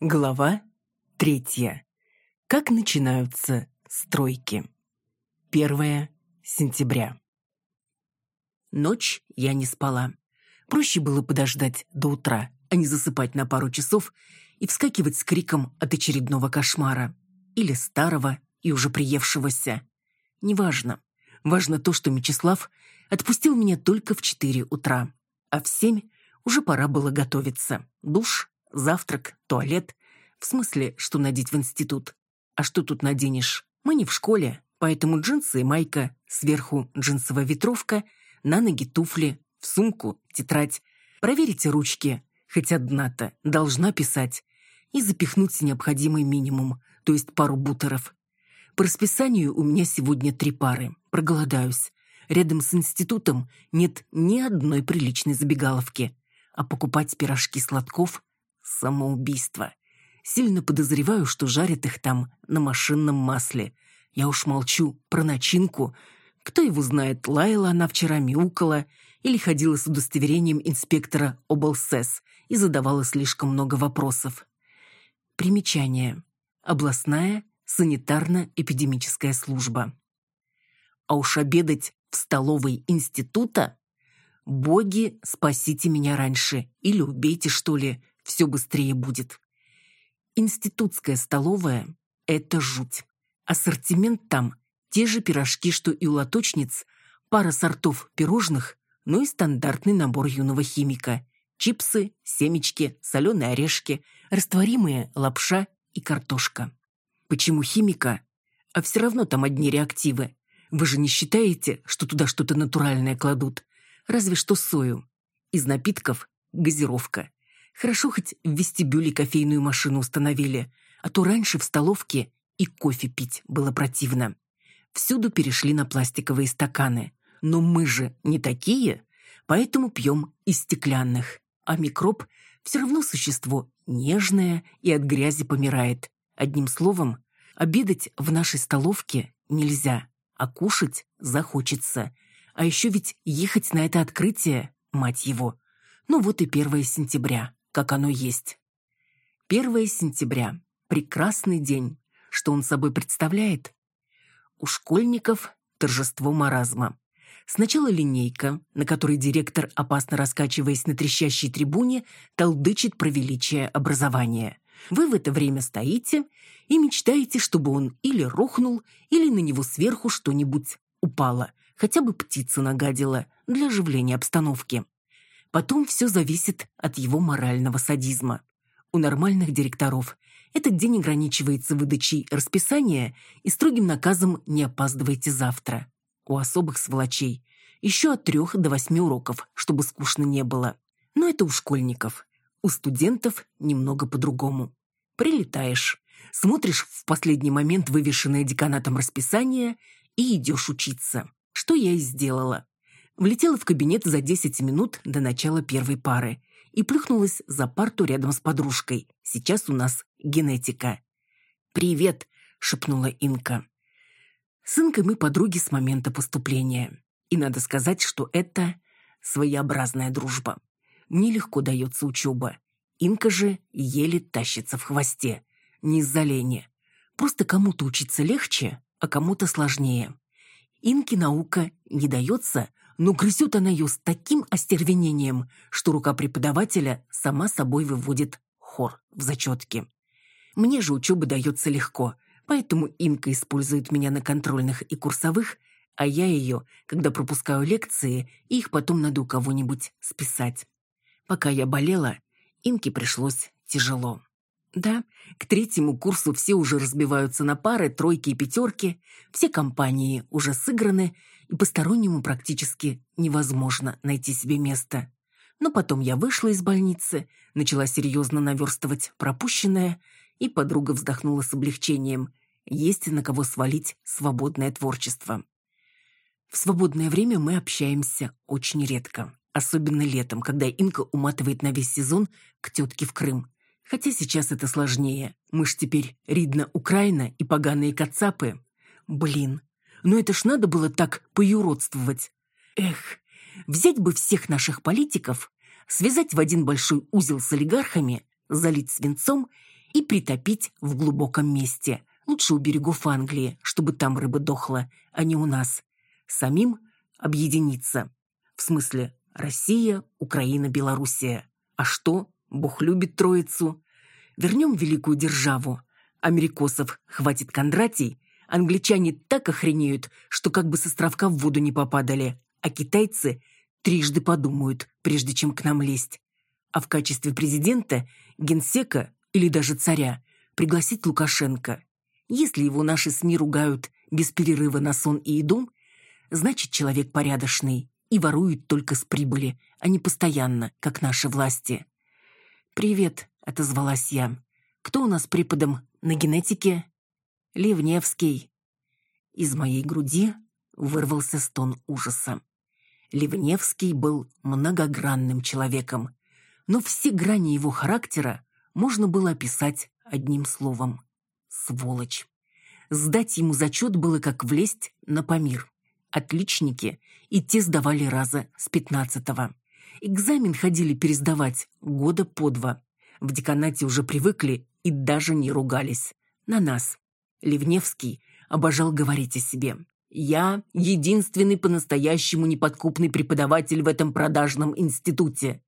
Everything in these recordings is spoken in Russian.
Глава третья. Как начинаются стройки. 1 сентября. Ночь я не спала. Проще было подождать до утра, а не засыпать на пару часов и вскакивать с криком от очередного кошмара. Или старого и уже приевшегося. Неважно. Важно то, что Мечислав отпустил меня только в 4 утра, а в 7 уже пора было готовиться. Душ, завтрак, туалет. В смысле, что надеть в институт. А что тут наденешь? Мы не в школе, поэтому джинсы и майка, сверху джинсовая ветровка, на ноги туфли, в сумку тетрадь. Проверите ручки, хоть одна-то должна писать. И запихнуть необходимый минимум, то есть пару бутеров. По расписанию у меня сегодня три пары. Проголодаюсь. Рядом с институтом нет ни одной приличной забегаловки. А покупать пирожки сладков – самоубийство. Сильно подозреваю, что жарят их там на машинном масле. Я уж молчу про начинку. Кто его знает, лаяла она вчера, мяукала или ходила с удостоверением инспектора облсес и задавала слишком много вопросов. Примечание. Областная санитарно-эпидемическая служба. А уж обедать в столовой института? Боги, спасите меня раньше или убейте, что ли, все быстрее будет. Институтская столовая – это жуть. Ассортимент там – те же пирожки, что и у лоточниц, пара сортов пирожных, ну и стандартный набор юного химика. Чипсы, семечки, соленые орешки, растворимые лапша и картошка. Почему химика? А все равно там одни реактивы. Вы же не считаете, что туда что-то натуральное кладут? Разве что сою. Из напитков – газировка. Хорошо хоть в вестибюле кофейную машину установили, а то раньше в столовке и кофе пить было противно. Всюду перешли на пластиковые стаканы. Но мы же не такие, поэтому пьем из стеклянных. А микроб все равно существо нежное и от грязи помирает. Одним словом, обедать в нашей столовке нельзя, а кушать захочется. А еще ведь ехать на это открытие, мать его. Ну вот и 1 сентября как оно есть. 1 сентября. Прекрасный день. Что он собой представляет? У школьников торжество маразма. Сначала линейка, на которой директор, опасно раскачиваясь на трещащей трибуне, толдычит про величие образования. Вы в это время стоите и мечтаете, чтобы он или рухнул, или на него сверху что-нибудь упало, хотя бы птица нагадила для оживления обстановки. Потом все зависит от его морального садизма. У нормальных директоров этот день ограничивается выдачей расписания и строгим наказом «не опаздывайте завтра». У особых сволочей еще от трех до восьми уроков, чтобы скучно не было. Но это у школьников. У студентов немного по-другому. Прилетаешь, смотришь в последний момент вывешенное деканатом расписание и идешь учиться. Что я и сделала. Влетела в кабинет за 10 минут до начала первой пары и плюхнулась за парту рядом с подружкой. Сейчас у нас генетика. «Привет», — шепнула Инка. С Инкой мы подруги с момента поступления. И надо сказать, что это своеобразная дружба. Мне легко дается учеба. Инка же еле тащится в хвосте. Не из-за лени. Просто кому-то учиться легче, а кому-то сложнее. Инке наука не дается, но грызет она ее с таким остервенением, что рука преподавателя сама собой выводит хор в зачетке. Мне же учеба дается легко, поэтому Инка использует меня на контрольных и курсовых, а я ее, когда пропускаю лекции, их потом надо у кого-нибудь списать. Пока я болела, Инке пришлось тяжело. Да, к третьему курсу все уже разбиваются на пары, тройки и пятерки, все компании уже сыграны, и постороннему практически невозможно найти себе место. Но потом я вышла из больницы, начала серьезно наверстывать пропущенное, и подруга вздохнула с облегчением. Есть на кого свалить свободное творчество. В свободное время мы общаемся очень редко. Особенно летом, когда Инка уматывает на весь сезон к тетке в Крым. Хотя сейчас это сложнее. Мы ж теперь Ридна Украина и поганые кацапы. Блин, Но это ж надо было так поюродствовать. Эх, взять бы всех наших политиков, связать в один большой узел с олигархами, залить свинцом и притопить в глубоком месте. Лучше у берегов Англии, чтобы там рыба дохла, а не у нас. Самим объединиться. В смысле Россия, Украина, Белоруссия. А что? Бог любит троицу. Вернем великую державу. Америкосов хватит Кондратий. Англичане так охренеют, что как бы с островка в воду не попадали. А китайцы трижды подумают, прежде чем к нам лезть. А в качестве президента, генсека или даже царя пригласить Лукашенко. Если его наши СМИ ругают без перерыва на сон и еду, значит, человек порядочный и ворует только с прибыли, а не постоянно, как наши власти. «Привет», — отозвалась я. «Кто у нас преподом на генетике?» «Ливневский». Из моей груди вырвался стон ужаса. Ливневский был многогранным человеком, но все грани его характера можно было описать одним словом — сволочь. Сдать ему зачет было как влезть на Памир. Отличники и те сдавали раза с пятнадцатого. Экзамен ходили пересдавать года по два. В деканате уже привыкли и даже не ругались. На нас. Ливневский обожал говорить о себе. «Я единственный по-настоящему неподкупный преподаватель в этом продажном институте».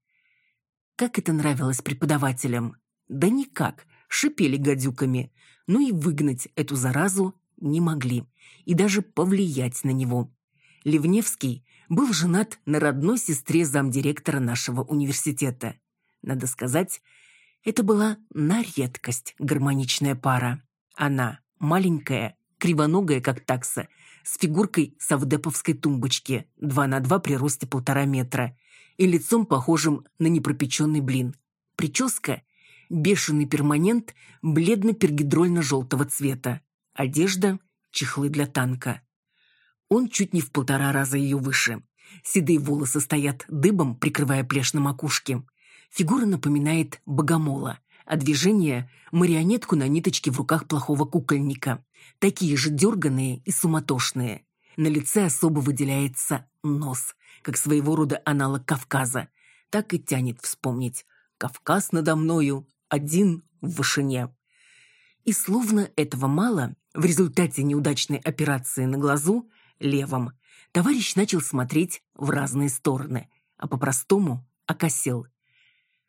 Как это нравилось преподавателям? Да никак, шипели гадюками. Ну и выгнать эту заразу не могли. И даже повлиять на него. Ливневский был женат на родной сестре замдиректора нашего университета. Надо сказать, это была на редкость гармоничная пара. Она маленькая, кривоногая, как такса, с фигуркой савдеповской тумбочки, 2 на 2 при росте полтора метра, и лицом похожим на непропеченный блин. Прическа – бешеный перманент бледно-пергидрольно-желтого цвета. Одежда – чехлы для танка. Он чуть не в полтора раза ее выше. Седые волосы стоят дыбом, прикрывая плешь на макушке. Фигура напоминает богомола, а движение – марионетку на ниточке в руках плохого кукольника. Такие же дерганые и суматошные. На лице особо выделяется нос, как своего рода аналог Кавказа. Так и тянет вспомнить. Кавказ надо мною, один в вышине. И словно этого мало, в результате неудачной операции на глазу левом, товарищ начал смотреть в разные стороны, а по-простому окосел.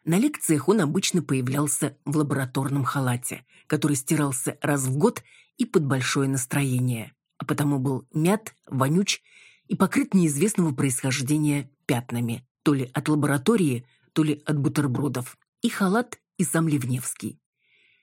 На лекциях он обычно появлялся в лабораторном халате, который стирался раз в год и под большое настроение, а потому был мят, вонюч и покрыт неизвестного происхождения пятнами, то ли от лаборатории, то ли от бутербродов. И халат, и сам Ливневский.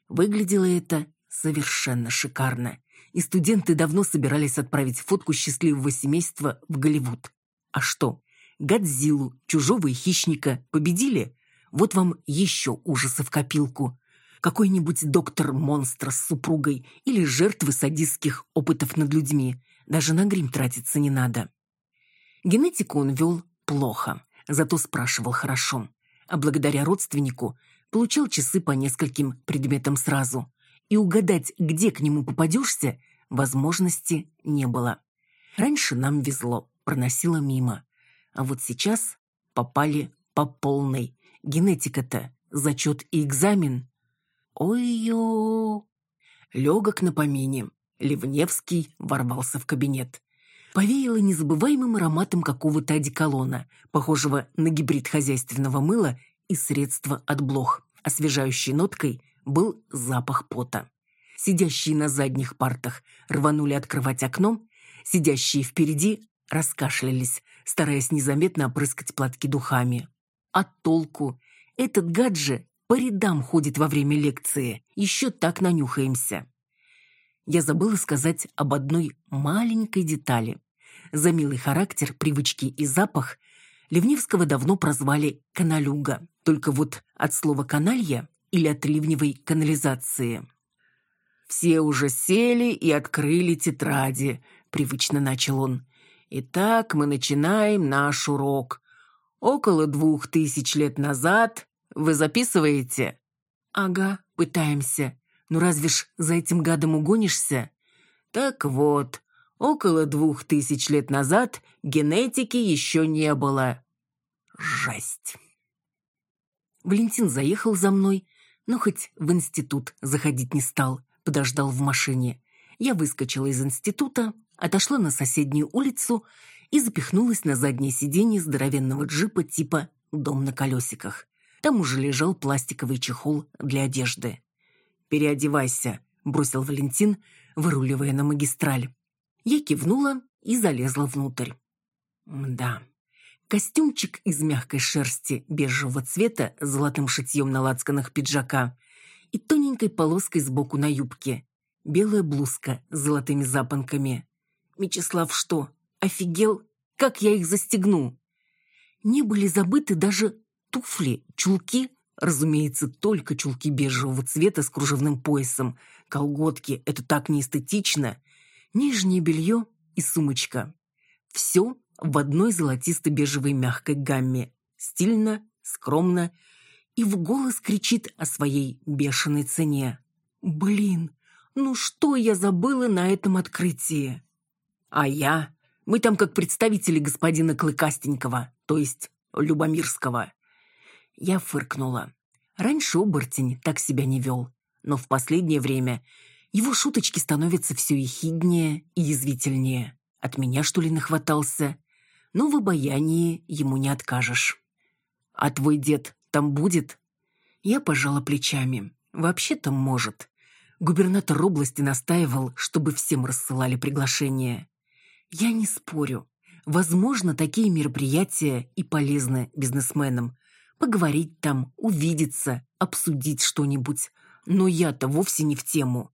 Выглядело это совершенно шикарно и студенты давно собирались отправить фотку счастливого семейства в Голливуд. А что, Годзиллу, чужого и хищника победили? Вот вам еще ужасы в копилку. Какой-нибудь доктор-монстр с супругой или жертвы садистских опытов над людьми. Даже на грим тратиться не надо. Генетику он вел плохо, зато спрашивал хорошо. А благодаря родственнику получал часы по нескольким предметам сразу и угадать, где к нему попадешься, возможности не было. Раньше нам везло, проносило мимо. А вот сейчас попали по полной. Генетика-то, зачет и экзамен. Ой-ё! Легок на помине. Ливневский ворвался в кабинет. Повеяло незабываемым ароматом какого-то одеколона, похожего на гибрид хозяйственного мыла и средства от блох. Освежающей ноткой был запах пота. Сидящие на задних партах рванули открывать окно, сидящие впереди раскашлялись, стараясь незаметно опрыскать платки духами. А толку? Этот гад же по рядам ходит во время лекции. Еще так нанюхаемся. Я забыла сказать об одной маленькой детали. За милый характер, привычки и запах Ливневского давно прозвали «каналюга». Только вот от слова «каналья» или от ливневой канализации. «Все уже сели и открыли тетради», — привычно начал он. «Итак, мы начинаем наш урок. Около двух тысяч лет назад вы записываете?» «Ага, пытаемся. Ну разве ж за этим гадом угонишься?» «Так вот, Около двух тысяч лет назад генетики еще не было. Жесть. Валентин заехал за мной, но хоть в институт заходить не стал, подождал в машине. Я выскочила из института, отошла на соседнюю улицу и запихнулась на заднее сиденье здоровенного джипа типа «Дом на колесиках». Там уже лежал пластиковый чехол для одежды. «Переодевайся», — бросил Валентин, выруливая на магистраль. Я кивнула и залезла внутрь. Да, костюмчик из мягкой шерсти бежевого цвета с золотым шитьем на лацканах пиджака и тоненькой полоской сбоку на юбке. Белая блузка с золотыми запонками. Мечислав что, офигел? Как я их застегну? Не были забыты даже туфли, чулки, разумеется, только чулки бежевого цвета с кружевным поясом. Колготки — это так неэстетично. Нижнее белье и сумочка. Все в одной золотисто-бежевой мягкой гамме. Стильно, скромно и в голос кричит о своей бешеной цене. «Блин, ну что я забыла на этом открытии?» «А я? Мы там как представители господина Клыкастенького, то есть Любомирского». Я фыркнула. Раньше оборотень так себя не вел, но в последнее время его шуточки становятся все ехиднее и язвительнее. От меня, что ли, нахватался? Но в обаянии ему не откажешь. «А твой дед там будет?» Я пожала плечами. «Вообще-то может». Губернатор области настаивал, чтобы всем рассылали приглашения. Я не спорю. Возможно, такие мероприятия и полезны бизнесменам. Поговорить там, увидеться, обсудить что-нибудь. Но я-то вовсе не в тему.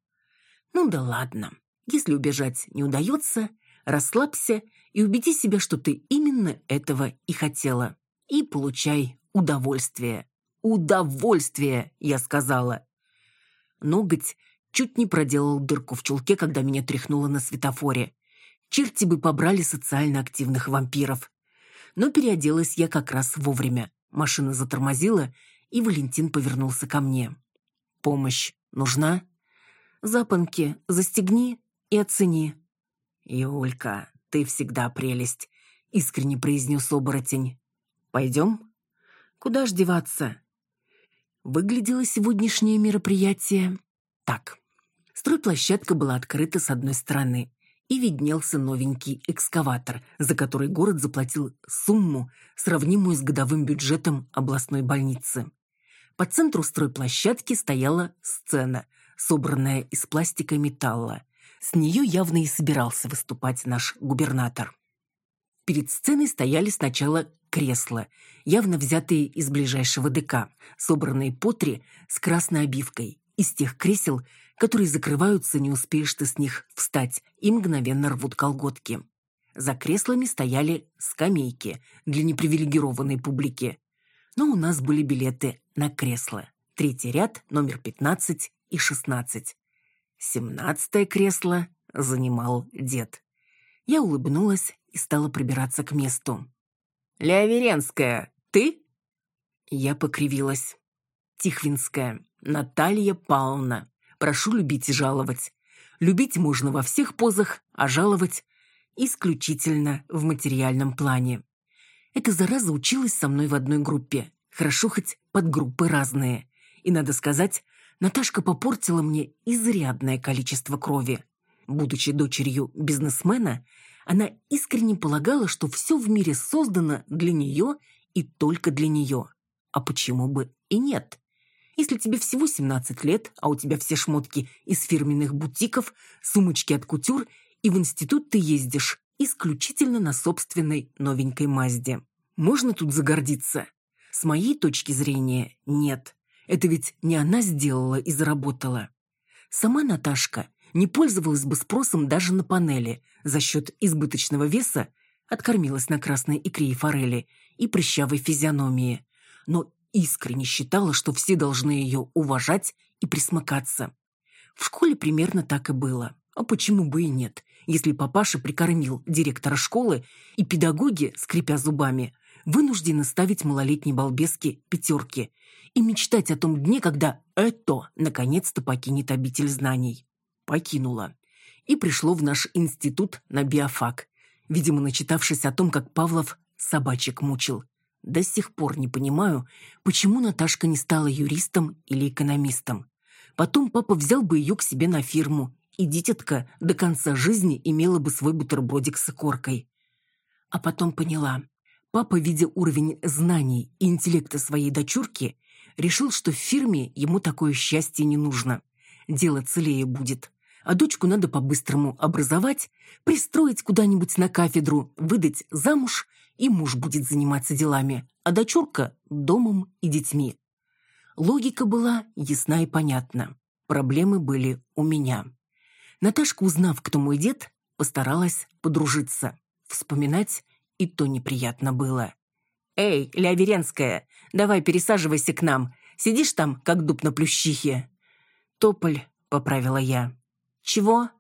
Ну да ладно. Если убежать не удается, расслабься и убеди себя, что ты именно этого и хотела. И получай удовольствие. Удовольствие, я сказала. Ноготь чуть не проделал дырку в чулке, когда меня тряхнуло на светофоре. Черти бы побрали социально активных вампиров. Но переоделась я как раз вовремя. Машина затормозила, и Валентин повернулся ко мне. «Помощь нужна?» Запонки застегни и оцени». «Юлька, ты всегда прелесть», — искренне произнес оборотень. «Пойдем?» «Куда ж деваться?» Выглядело сегодняшнее мероприятие так. Стройплощадка была открыта с одной стороны, и виднелся новенький экскаватор, за который город заплатил сумму, сравнимую с годовым бюджетом областной больницы. По центру стройплощадки стояла сцена — собранная из пластика и металла. С нее явно и собирался выступать наш губернатор. Перед сценой стояли сначала кресла, явно взятые из ближайшего ДК, собранные по три с красной обивкой, из тех кресел, которые закрываются, не успеешь ты с них встать, и мгновенно рвут колготки. За креслами стояли скамейки для непривилегированной публики. Но у нас были билеты на кресло. Третий ряд, номер 15 и шестнадцать. Семнадцатое кресло занимал дед. Я улыбнулась и стала пробираться к месту. «Леоверенская, ты?» Я покривилась. «Тихвинская, Наталья Павловна. Прошу любить и жаловать. Любить можно во всех позах, а жаловать исключительно в материальном плане. Эта зараза училась со мной в одной группе. Хорошо хоть подгруппы разные. И, надо сказать, Наташка попортила мне изрядное количество крови. Будучи дочерью бизнесмена, она искренне полагала, что все в мире создано для нее и только для нее. А почему бы и нет? Если тебе всего 17 лет, а у тебя все шмотки из фирменных бутиков, сумочки от кутюр, и в институт ты ездишь исключительно на собственной новенькой Мазде. Можно тут загордиться? С моей точки зрения, нет. Это ведь не она сделала и заработала. Сама Наташка не пользовалась бы спросом даже на панели. За счет избыточного веса откормилась на красной икре и форели и прыщавой физиономии. Но искренне считала, что все должны ее уважать и присмыкаться. В школе примерно так и было. А почему бы и нет, если папаша прикормил директора школы, и педагоги, скрипя зубами, вынуждены ставить малолетней балбеске пятерки и мечтать о том дне, когда это наконец-то покинет обитель знаний. Покинула. и пришло в наш институт на биофак, видимо, начитавшись о том, как Павлов собачек мучил. До сих пор не понимаю, почему Наташка не стала юристом или экономистом. Потом папа взял бы ее к себе на фирму, и дитятка до конца жизни имела бы свой бутербродик с икоркой. А потом поняла. Папа, видя уровень знаний и интеллекта своей дочурки, решил, что в фирме ему такое счастье не нужно. Дело целее будет. А дочку надо по-быстрому образовать, пристроить куда-нибудь на кафедру, выдать замуж, и муж будет заниматься делами, а дочурка – домом и детьми. Логика была ясна и понятна. Проблемы были у меня. Наташка, узнав, кто мой дед, постаралась подружиться. Вспоминать и то неприятно было. «Эй, Ляверенская, давай пересаживайся к нам. Сидишь там, как дуб на плющихе». «Тополь», — поправила я. «Чего?»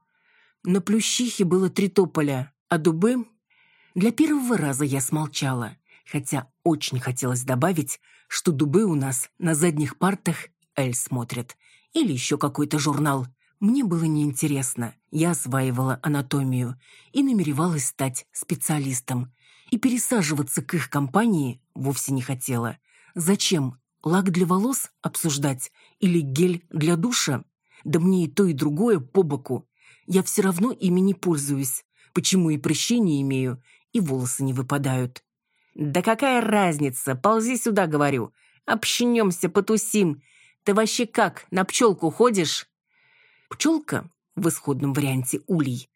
На плющихе было три тополя, а дубы... Для первого раза я смолчала, хотя очень хотелось добавить, что дубы у нас на задних партах Эль смотрит. Или еще какой-то журнал. Мне было неинтересно. Я осваивала анатомию и намеревалась стать специалистом и пересаживаться к их компании вовсе не хотела. Зачем? Лак для волос обсуждать или гель для душа? Да мне и то, и другое по боку. Я все равно ими не пользуюсь. Почему и прыщи не имею, и волосы не выпадают? Да какая разница? Ползи сюда, говорю. Общнемся, потусим. Ты вообще как, на пчелку ходишь? Пчелка, в исходном варианте улей,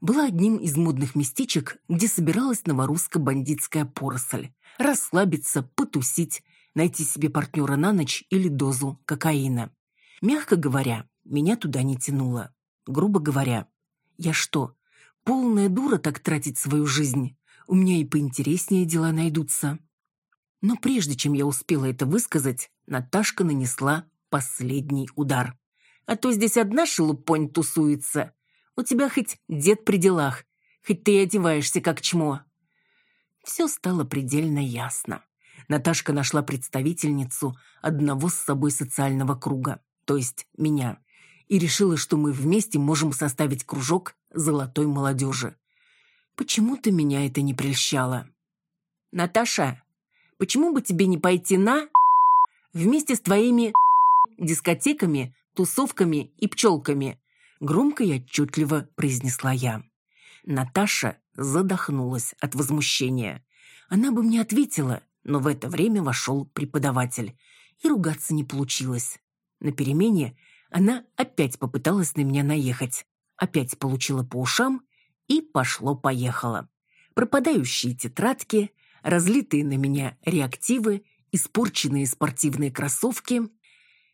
была одним из модных местечек, где собиралась новоруско-бандитская поросль. Расслабиться, потусить, найти себе партнера на ночь или дозу кокаина. Мягко говоря, меня туда не тянуло. Грубо говоря, я что, полная дура так тратить свою жизнь? У меня и поинтереснее дела найдутся. Но прежде чем я успела это высказать, Наташка нанесла последний удар. А то здесь одна шелупонь тусуется, у тебя хоть дед при делах, хоть ты и одеваешься как чмо». Все стало предельно ясно. Наташка нашла представительницу одного с собой социального круга, то есть меня, и решила, что мы вместе можем составить кружок золотой молодежи. Почему-то меня это не прельщало. «Наташа, почему бы тебе не пойти на вместе с твоими дискотеками, тусовками и пчелками?» Громко и отчетливо произнесла я. Наташа задохнулась от возмущения. Она бы мне ответила, но в это время вошел преподаватель, и ругаться не получилось. На перемене она опять попыталась на меня наехать, опять получила по ушам и пошло-поехало. Пропадающие тетрадки, разлитые на меня реактивы, испорченные спортивные кроссовки.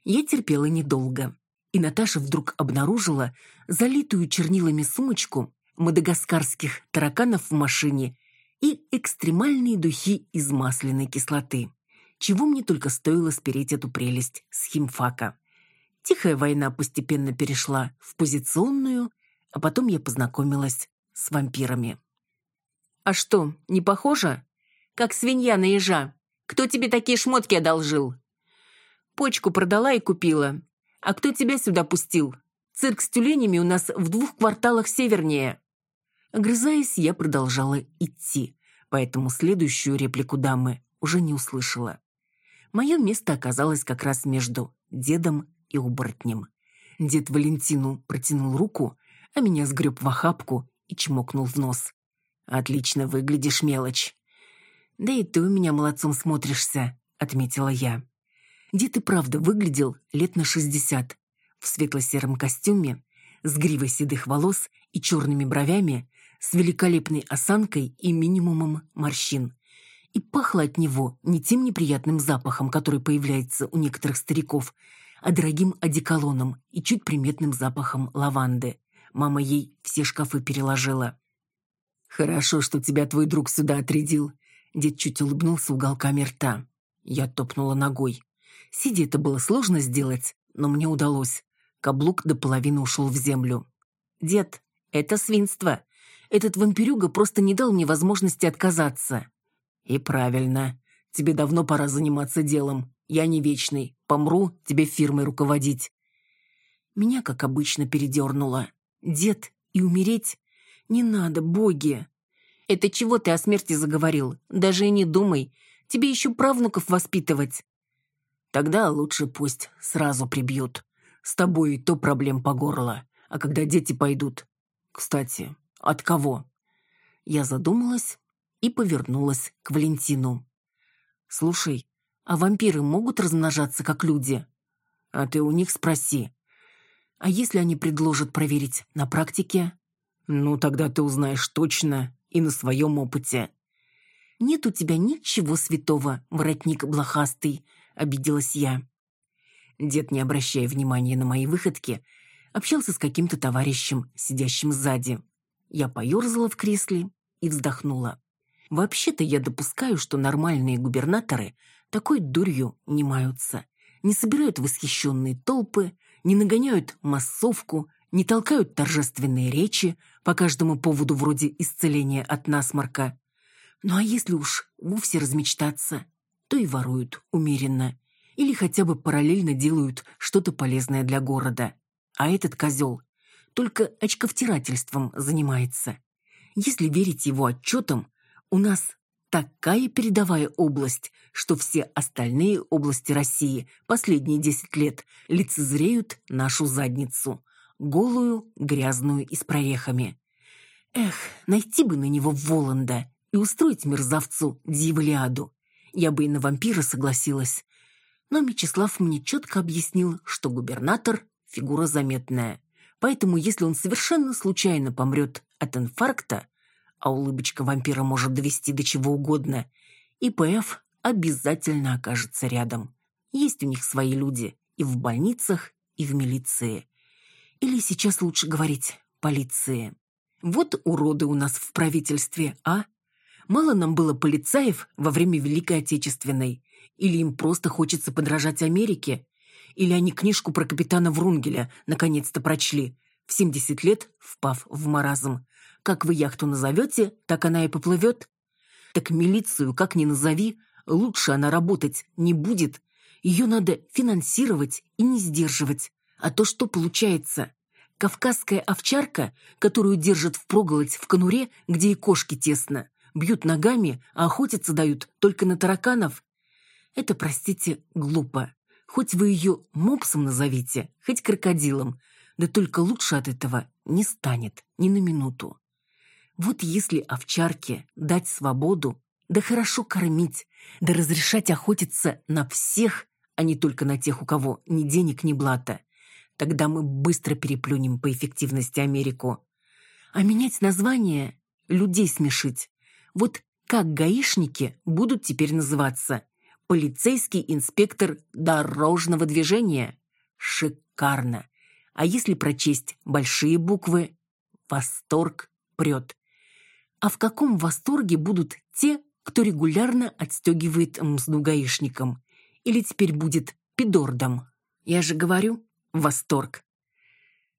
Я терпела недолго и Наташа вдруг обнаружила залитую чернилами сумочку мадагаскарских тараканов в машине и экстремальные духи из масляной кислоты. Чего мне только стоило спереть эту прелесть с химфака. Тихая война постепенно перешла в позиционную, а потом я познакомилась с вампирами. «А что, не похоже? Как свинья на ежа. Кто тебе такие шмотки одолжил?» «Почку продала и купила. «А кто тебя сюда пустил? Цирк с тюленями у нас в двух кварталах севернее». Огрызаясь, я продолжала идти, поэтому следующую реплику дамы уже не услышала. Мое место оказалось как раз между дедом и оборотнем. Дед Валентину протянул руку, а меня сгреб в охапку и чмокнул в нос. «Отлично выглядишь, мелочь». «Да и ты у меня молодцом смотришься», — отметила я. Дед и правда выглядел лет на шестьдесят. В светло-сером костюме, с гривой седых волос и черными бровями, с великолепной осанкой и минимумом морщин. И пахло от него не тем неприятным запахом, который появляется у некоторых стариков, а дорогим одеколоном и чуть приметным запахом лаванды. Мама ей все шкафы переложила. «Хорошо, что тебя твой друг сюда отрядил», — дед чуть улыбнулся уголками рта. Я топнула ногой. Сидя это было сложно сделать, но мне удалось. Каблук до половины ушел в землю. «Дед, это свинство. Этот вампирюга просто не дал мне возможности отказаться». «И правильно. Тебе давно пора заниматься делом. Я не вечный. Помру, тебе фирмой руководить». Меня, как обычно, передернуло. Дед и умереть? Не надо, боги. Это чего ты о смерти заговорил? Даже и не думай. Тебе еще правнуков воспитывать. Тогда лучше пусть сразу прибьют. С тобой и то проблем по горло. А когда дети пойдут... Кстати, от кого? Я задумалась и повернулась к Валентину. «Слушай, а вампиры могут размножаться как люди?» «А ты у них спроси». «А если они предложат проверить на практике?» «Ну, тогда ты узнаешь точно и на своем опыте». «Нет у тебя ничего святого, воротник блохастый», — обиделась я. Дед, не обращая внимания на мои выходки, общался с каким-то товарищем, сидящим сзади. Я поерзала в кресле и вздохнула. Вообще-то я допускаю, что нормальные губернаторы такой дурью не маются. Не собирают восхищенные толпы, не нагоняют массовку, не толкают торжественные речи по каждому поводу вроде исцеления от насморка. Ну а если уж вовсе размечтаться, то и воруют умеренно. Или хотя бы параллельно делают что-то полезное для города. А этот козел только очковтирательством занимается. Если верить его отчетам, у нас такая передовая область, что все остальные области России последние десять лет лицезреют нашу задницу. Голую, грязную и с прорехами. Эх, найти бы на него Воланда и устроить мерзавцу дьяволиаду. Я бы и на вампира согласилась. Но Мечислав мне четко объяснил, что губернатор – фигура заметная. Поэтому если он совершенно случайно помрет от инфаркта, а улыбочка вампира может довести до чего угодно, ИПФ обязательно окажется рядом. Есть у них свои люди и в больницах, и в милиции. Или сейчас лучше говорить полиции. Вот уроды у нас в правительстве, а? Мало нам было полицаев во время Великой Отечественной. Или им просто хочется подражать Америке. Или они книжку про капитана Врунгеля наконец-то прочли, в 70 лет впав в маразм. Как вы яхту назовете, так она и поплывет. Так милицию, как ни назови, лучше она работать не будет. Ее надо финансировать и не сдерживать. А то что получается? Кавказская овчарка, которую держат впроголодь в конуре, где и кошки тесно, бьют ногами, а охотиться дают только на тараканов. Это, простите, глупо. Хоть вы ее мопсом назовите, хоть крокодилом, да только лучше от этого не станет ни на минуту. Вот если овчарке дать свободу, да хорошо кормить, да разрешать охотиться на всех, а не только на тех, у кого ни денег, ни блата, тогда мы быстро переплюнем по эффективности Америку. А менять название – людей смешить. Вот как гаишники будут теперь называться? Полицейский инспектор дорожного движения. Шикарно. А если прочесть большие буквы? Восторг прет. А в каком восторге будут те, кто регулярно отстегивает мзду гаишникам? Или теперь будет пидордом? Я же говорю, восторг.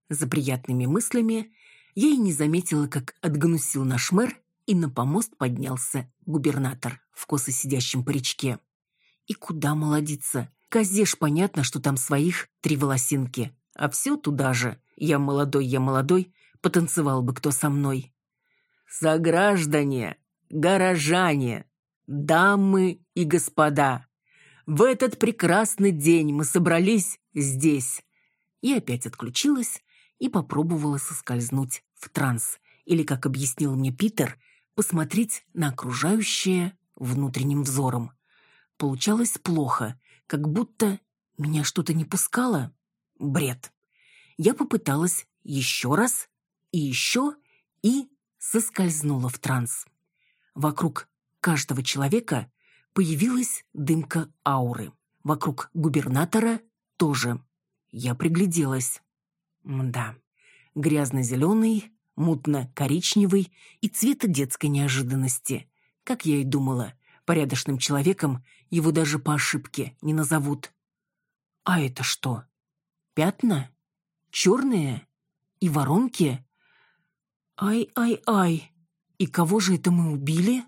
За приятными мыслями я и не заметила, как отгнусил наш мэр, и на помост поднялся губернатор в косо сидящем паричке. И куда молодиться? Казеш, понятно, что там своих три волосинки. А все туда же. Я молодой, я молодой, потанцевал бы кто со мной сограждане, горожане, дамы и господа, в этот прекрасный день мы собрались здесь. И опять отключилась и попробовала соскользнуть в транс, или, как объяснил мне Питер, посмотреть на окружающее внутренним взором. Получалось плохо, как будто меня что-то не пускало. Бред. Я попыталась еще раз, и еще, и соскользнула в транс. Вокруг каждого человека появилась дымка ауры. Вокруг губернатора тоже. Я пригляделась. Да, грязно-зеленый, мутно-коричневый и цвета детской неожиданности. Как я и думала, порядочным человеком его даже по ошибке не назовут. А это что? Пятна? Черные? И воронки? Ай-ай-ай, и кого же это мы убили?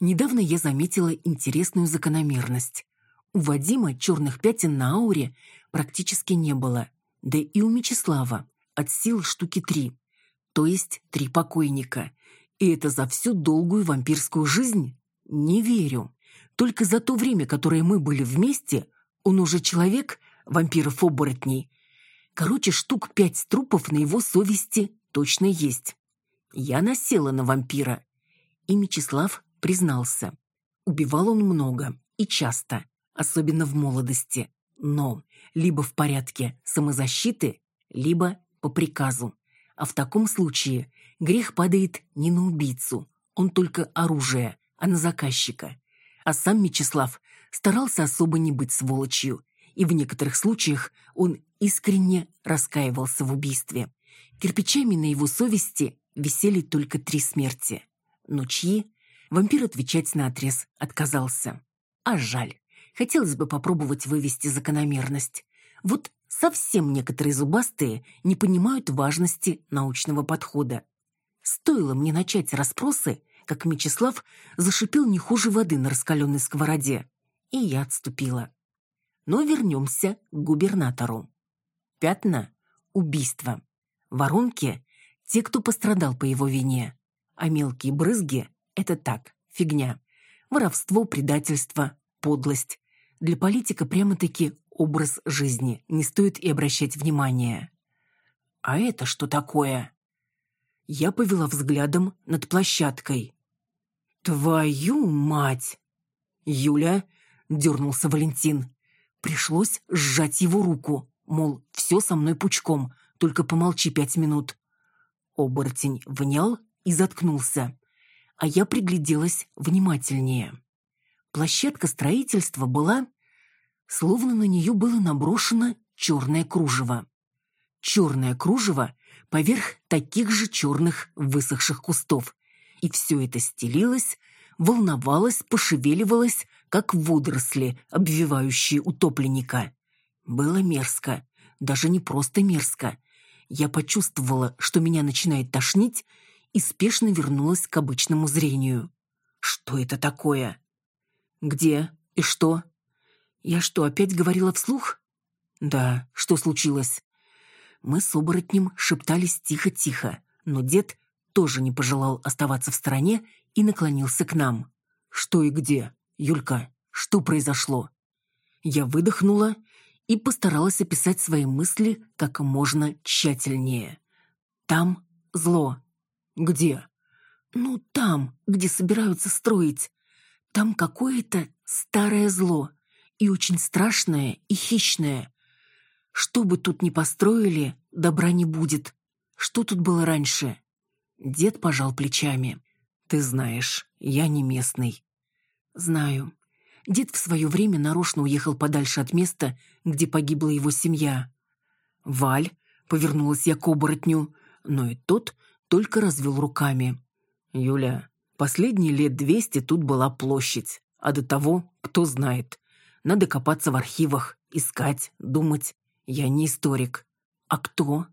Недавно я заметила интересную закономерность. У Вадима черных пятен на ауре практически не было, да и у Мечислава от сил штуки три. То есть три покойника. И это за всю долгую вампирскую жизнь? Не верю. Только за то время, которое мы были вместе, он уже человек, вампиров-оборотней. Короче, штук пять трупов на его совести точно есть. Я насела на вампира. И Мечислав признался. Убивал он много и часто, особенно в молодости. Но либо в порядке самозащиты, либо по приказу. А в таком случае грех падает не на убийцу, он только оружие, а на заказчика. А сам Мечислав старался особо не быть сволочью, и в некоторых случаях он искренне раскаивался в убийстве. Кирпичами на его совести висели только три смерти. Но чьи? Вампир отвечать на отрез отказался. А жаль. Хотелось бы попробовать вывести закономерность. Вот совсем некоторые зубастые не понимают важности научного подхода. Стоило мне начать расспросы, как Мечислав зашипел не хуже воды на раскаленной сковороде, и я отступила. Но вернемся к губернатору. Пятна – убийство. Воронки – те, кто пострадал по его вине. А мелкие брызги – это так, фигня. Воровство, предательство, подлость. Для политика прямо-таки образ жизни, не стоит и обращать внимания. А это что такое? Я повела взглядом над площадкой. Твою мать! Юля, дернулся Валентин. Пришлось сжать его руку, мол, все со мной пучком, только помолчи пять минут. Оборотень внял и заткнулся, а я пригляделась внимательнее. Площадка строительства была словно на нее было наброшено черное кружево. Черное кружево поверх таких же черных высохших кустов. И все это стелилось, волновалось, пошевеливалось, как водоросли, обвивающие утопленника. Было мерзко, даже не просто мерзко. Я почувствовала, что меня начинает тошнить, и спешно вернулась к обычному зрению. Что это такое? Где и что? Я что, опять говорила вслух? Да, что случилось? Мы с оборотнем шептались тихо-тихо, но дед тоже не пожелал оставаться в стороне и наклонился к нам. Что и где? Юлька, что произошло? Я выдохнула и постаралась описать свои мысли как можно тщательнее. Там зло. Где? Ну, там, где собираются строить. Там какое-то старое зло и очень страшное и хищное. Что бы тут ни построили, добра не будет. Что тут было раньше? Дед пожал плечами. Ты знаешь, я не местный. Знаю. Дед в свое время нарочно уехал подальше от места, где погибла его семья. Валь, повернулась я к оборотню, но и тот только развел руками. Юля, последние лет двести тут была площадь, а до того, кто знает, надо копаться в архивах, искать, думать. Я не историк. А кто?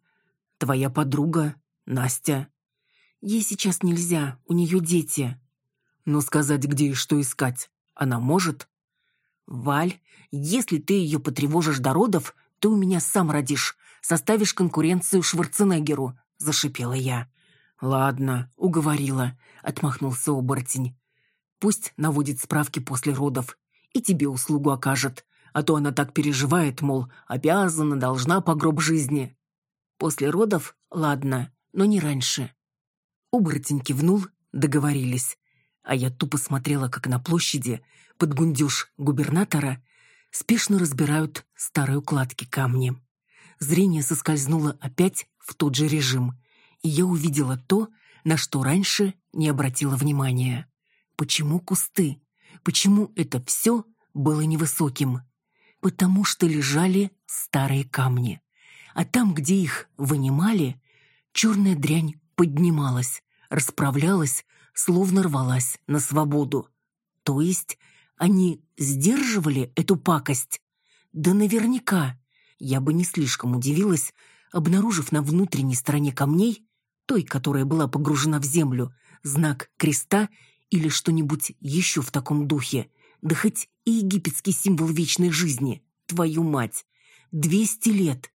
Твоя подруга, Настя. Ей сейчас нельзя, у нее дети. Но сказать, где и что искать, она может? Валь, если ты ее потревожишь до родов, ты у меня сам родишь, составишь конкуренцию Шварценеггеру, зашипела я. Ладно, уговорила, отмахнулся оборотень. Пусть наводит справки после родов и тебе услугу окажет, а то она так переживает, мол, обязана, должна по гроб жизни. После родов — ладно, но не раньше. Оборотень кивнул, договорились. А я тупо смотрела, как на площади, под гундеж губернатора, спешно разбирают старые укладки камни. Зрение соскользнуло опять в тот же режим, и я увидела то, на что раньше не обратила внимания. Почему кусты? Почему это все было невысоким? Потому что лежали старые камни. А там, где их вынимали, черная дрянь поднималась, расправлялась, словно рвалась на свободу. То есть они сдерживали эту пакость? Да наверняка. Я бы не слишком удивилась, обнаружив на внутренней стороне камней, той, которая была погружена в землю, знак креста или что-нибудь еще в таком духе. Да хоть и египетский символ вечной жизни. Твою мать. Двести лет.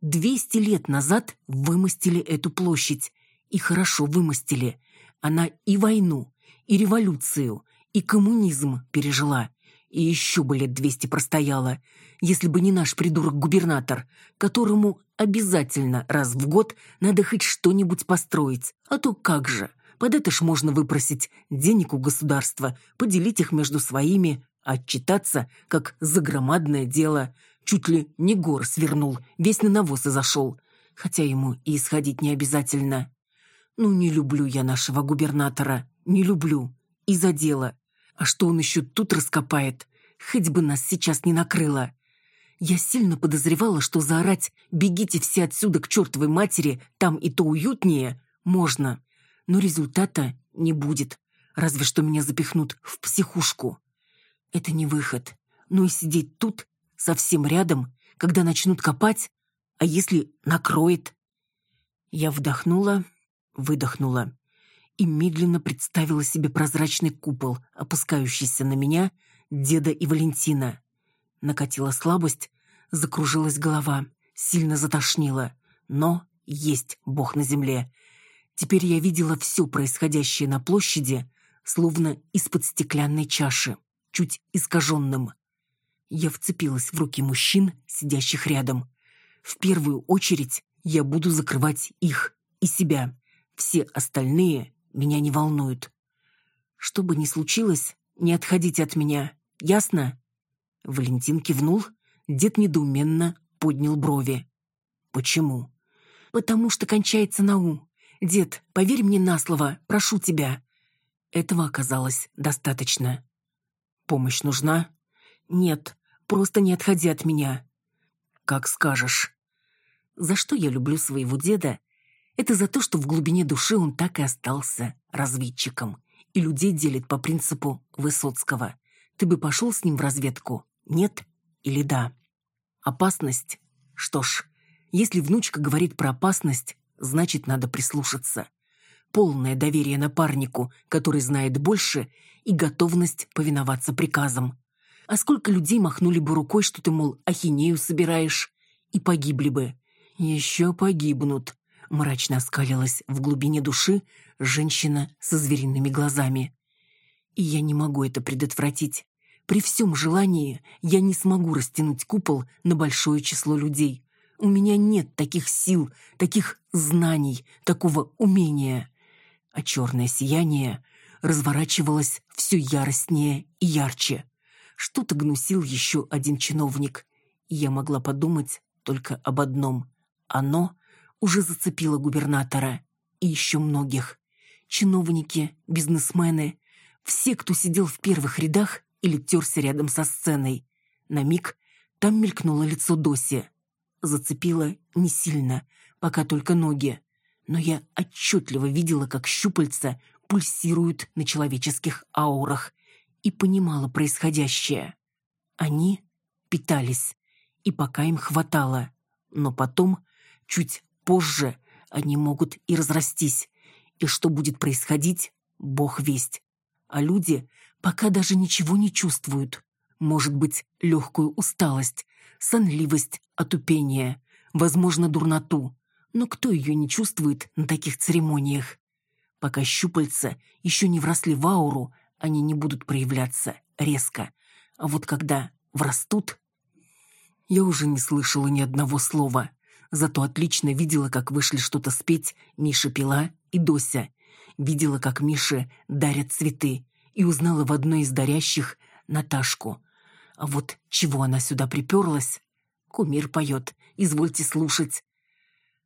Двести лет назад вымостили эту площадь. И хорошо вымостили. Она и войну, и революцию, и коммунизм пережила. И еще бы лет двести простояла, если бы не наш придурок-губернатор, которому обязательно раз в год надо хоть что-нибудь построить. А то как же? Под это ж можно выпросить денег у государства, поделить их между своими, а отчитаться, как за громадное дело. Чуть ли не гор свернул, весь на навоз и зашел. Хотя ему и исходить не обязательно. Ну, не люблю я нашего губернатора, не люблю. И за дело. А что он еще тут раскопает? Хоть бы нас сейчас не накрыло. Я сильно подозревала, что заорать «бегите все отсюда к чертовой матери, там и то уютнее» можно. Но результата не будет. Разве что меня запихнут в психушку. Это не выход. Ну и сидеть тут, совсем рядом, когда начнут копать, а если накроет? Я вдохнула, выдохнула и медленно представила себе прозрачный купол, опускающийся на меня, деда и Валентина. Накатила слабость, закружилась голова, сильно затошнила. Но есть Бог на земле. Теперь я видела все происходящее на площади, словно из-под стеклянной чаши, чуть искаженным. Я вцепилась в руки мужчин, сидящих рядом. В первую очередь я буду закрывать их и себя. Все остальные меня не волнуют. Что бы ни случилось, не отходите от меня, ясно?» Валентин кивнул, дед недоуменно поднял брови. «Почему?» «Потому что кончается на «у». Дед, поверь мне на слово, прошу тебя». Этого оказалось достаточно. «Помощь нужна?» «Нет, просто не отходи от меня». «Как скажешь». За что я люблю своего деда, это за то, что в глубине души он так и остался разведчиком и людей делит по принципу Высоцкого. Ты бы пошел с ним в разведку? Нет или да? Опасность? Что ж, если внучка говорит про опасность, значит, надо прислушаться. Полное доверие напарнику, который знает больше, и готовность повиноваться приказам. А сколько людей махнули бы рукой, что ты, мол, ахинею собираешь, и погибли бы. Еще погибнут мрачно оскалилась в глубине души женщина со звериными глазами. И я не могу это предотвратить. При всем желании я не смогу растянуть купол на большое число людей. У меня нет таких сил, таких знаний, такого умения. А черное сияние разворачивалось все яростнее и ярче. Что-то гнусил еще один чиновник. И я могла подумать только об одном. Оно уже зацепила губернатора и еще многих. Чиновники, бизнесмены, все, кто сидел в первых рядах или терся рядом со сценой. На миг там мелькнуло лицо Доси. Зацепило не сильно, пока только ноги. Но я отчетливо видела, как щупальца пульсируют на человеческих аурах и понимала происходящее. Они питались, и пока им хватало. Но потом, чуть позже они могут и разрастись. И что будет происходить, бог весть. А люди пока даже ничего не чувствуют. Может быть, легкую усталость, сонливость, отупение, возможно, дурноту. Но кто ее не чувствует на таких церемониях? Пока щупальца еще не вросли в ауру, они не будут проявляться резко. А вот когда врастут... Я уже не слышала ни одного слова зато отлично видела, как вышли что-то спеть Миша Пила и Дося. Видела, как Мише дарят цветы, и узнала в одной из дарящих Наташку. А вот чего она сюда приперлась? Кумир поет, извольте слушать.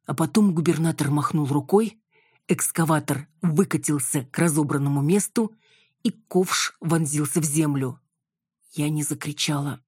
А потом губернатор махнул рукой, экскаватор выкатился к разобранному месту, и ковш вонзился в землю. Я не закричала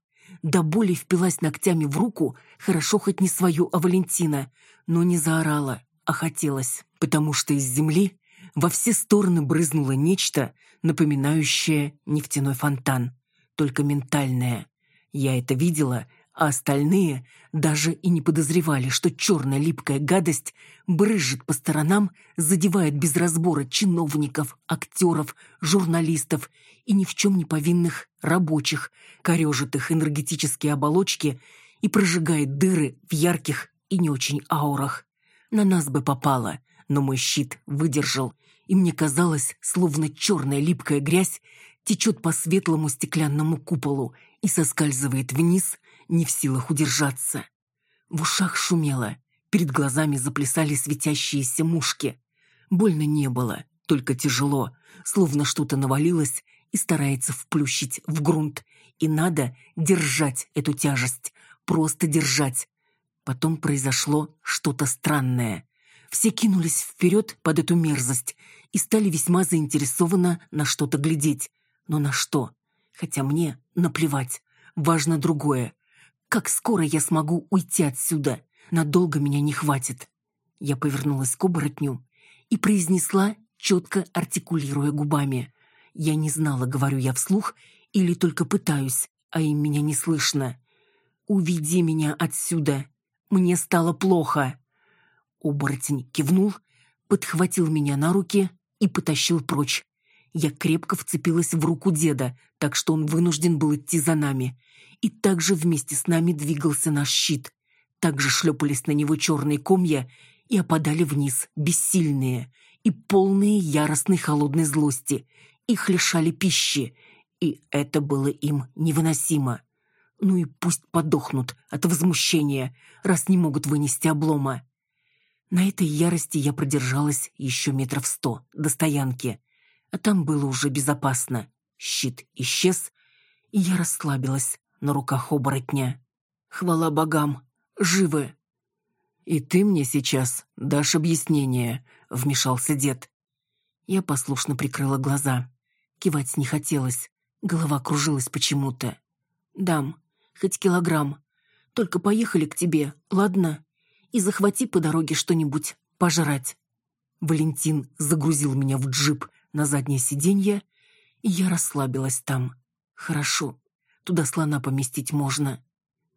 до боли впилась ногтями в руку, хорошо хоть не свою, а Валентина, но не заорала, а хотелось, потому что из земли во все стороны брызнуло нечто, напоминающее нефтяной фонтан, только ментальное. Я это видела, а остальные даже и не подозревали, что черная липкая гадость брызжет по сторонам, задевает без разбора чиновников, актеров, журналистов и ни в чем не повинных рабочих, корежит их энергетические оболочки и прожигает дыры в ярких и не очень аурах. На нас бы попало, но мой щит выдержал, и мне казалось, словно черная липкая грязь течет по светлому стеклянному куполу и соскальзывает вниз, не в силах удержаться. В ушах шумело, перед глазами заплясали светящиеся мушки. Больно не было, только тяжело, словно что-то навалилось и старается вплющить в грунт, и надо держать эту тяжесть, просто держать. Потом произошло что-то странное. Все кинулись вперед под эту мерзость и стали весьма заинтересованно на что-то глядеть. Но на что? Хотя мне наплевать. Важно другое. Как скоро я смогу уйти отсюда? Надолго меня не хватит. Я повернулась к оборотню и произнесла, четко артикулируя губами. Я не знала, говорю я вслух или только пытаюсь, а им меня не слышно. «Уведи меня отсюда. Мне стало плохо». Оборотень кивнул, подхватил меня на руки и потащил прочь. Я крепко вцепилась в руку деда, так что он вынужден был идти за нами. И также вместе с нами двигался наш щит. Также шлепались на него черные комья и опадали вниз, бессильные и полные яростной холодной злости. Их лишали пищи, и это было им невыносимо. Ну и пусть подохнут от возмущения, раз не могут вынести облома. На этой ярости я продержалась еще метров сто до стоянки, а там было уже безопасно. Щит исчез, и я расслабилась на руках оборотня. Хвала богам, живы. «И ты мне сейчас дашь объяснение», — вмешался дед. Я послушно прикрыла глаза. Кивать не хотелось, голова кружилась почему-то. «Дам, хоть килограмм. Только поехали к тебе, ладно? И захвати по дороге что-нибудь пожрать». Валентин загрузил меня в джип на заднее сиденье, и я расслабилась там. «Хорошо, туда слона поместить можно».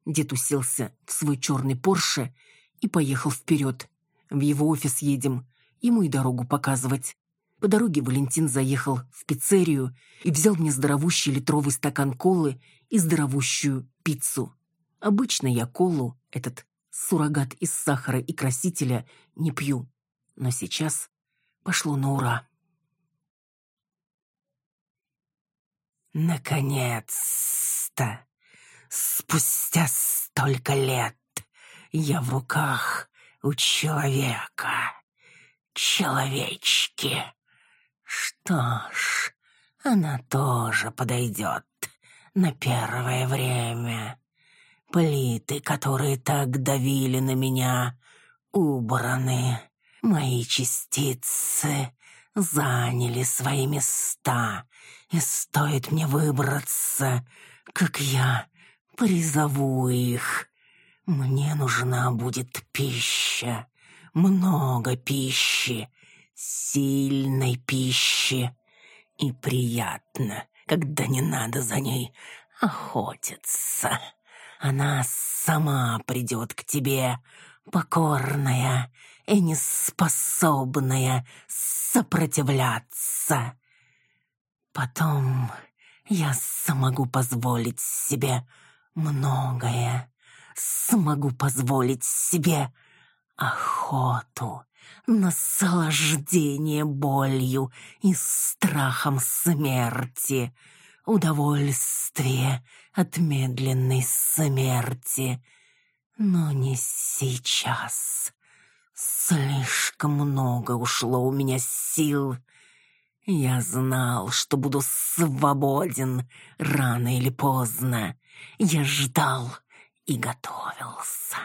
Дед уселся в свой черный Порше и поехал вперед. В его офис едем, ему и дорогу показывать. По дороге Валентин заехал в пиццерию и взял мне здоровущий литровый стакан колы и здоровущую пиццу. Обычно я колу, этот суррогат из сахара и красителя, не пью. Но сейчас пошло на ура. Наконец-то! Спустя столько лет я в руках у человека. Человечки. Что ж, она тоже подойдет на первое время. Плиты, которые так давили на меня, убраны. Мои частицы заняли свои места, и стоит мне выбраться, как я призову их. Мне нужна будет пища, много пищи, сильной пищи. И приятно, когда не надо за ней охотиться. Она сама придет к тебе, покорная и неспособная сопротивляться. Потом я смогу позволить себе многое смогу позволить себе охоту, наслаждение болью и страхом смерти, удовольствие от медленной смерти. Но не сейчас. Слишком много ушло у меня сил. Я знал, что буду свободен рано или поздно. Я ждал, и готовился.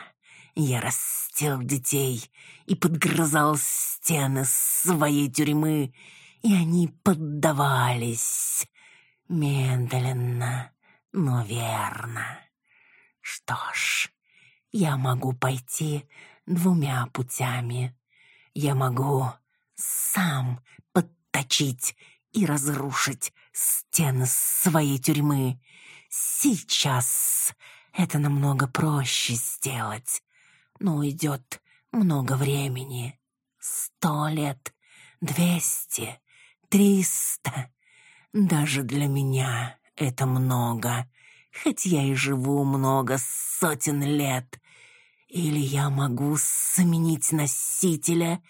Я растил детей и подгрызал стены своей тюрьмы, и они поддавались медленно, но верно. Что ж, я могу пойти двумя путями. Я могу сам подточить и разрушить стены своей тюрьмы. Сейчас это намного проще сделать, но уйдет много времени. Сто лет, двести, триста. Даже для меня это много, хоть я и живу много сотен лет. Или я могу заменить носителя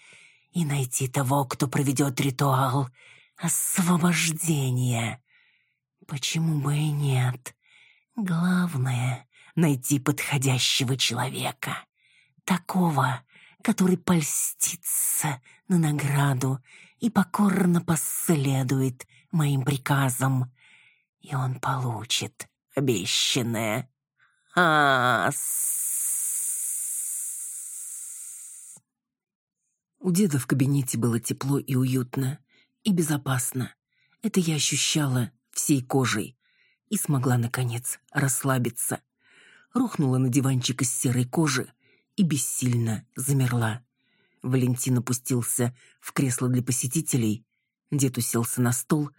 и найти того, кто проведет ритуал освобождения. Почему бы и нет? Главное — найти подходящего человека. Такого, который польстится на награду и покорно последует моим приказам. И он получит обещанное. А, У деда в кабинете было тепло и уютно, и безопасно. Это я ощущала всей кожей и смогла, наконец, расслабиться. Рухнула на диванчик из серой кожи и бессильно замерла. Валентин опустился в кресло для посетителей, дед уселся на стол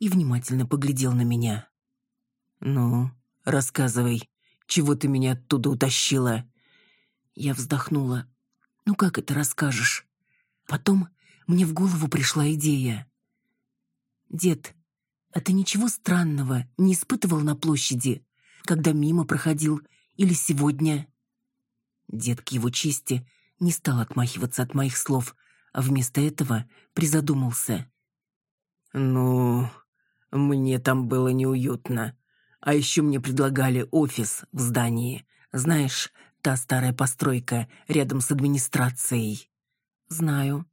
и внимательно поглядел на меня. «Ну, рассказывай, чего ты меня оттуда утащила?» Я вздохнула. «Ну как это расскажешь? Потом мне в голову пришла идея. «Дед, а ты ничего странного не испытывал на площади, когда мимо проходил или сегодня?» Дед к его чести не стал отмахиваться от моих слов, а вместо этого призадумался. «Ну, мне там было неуютно. А еще мне предлагали офис в здании. Знаешь, та старая постройка рядом с администрацией. Знаю.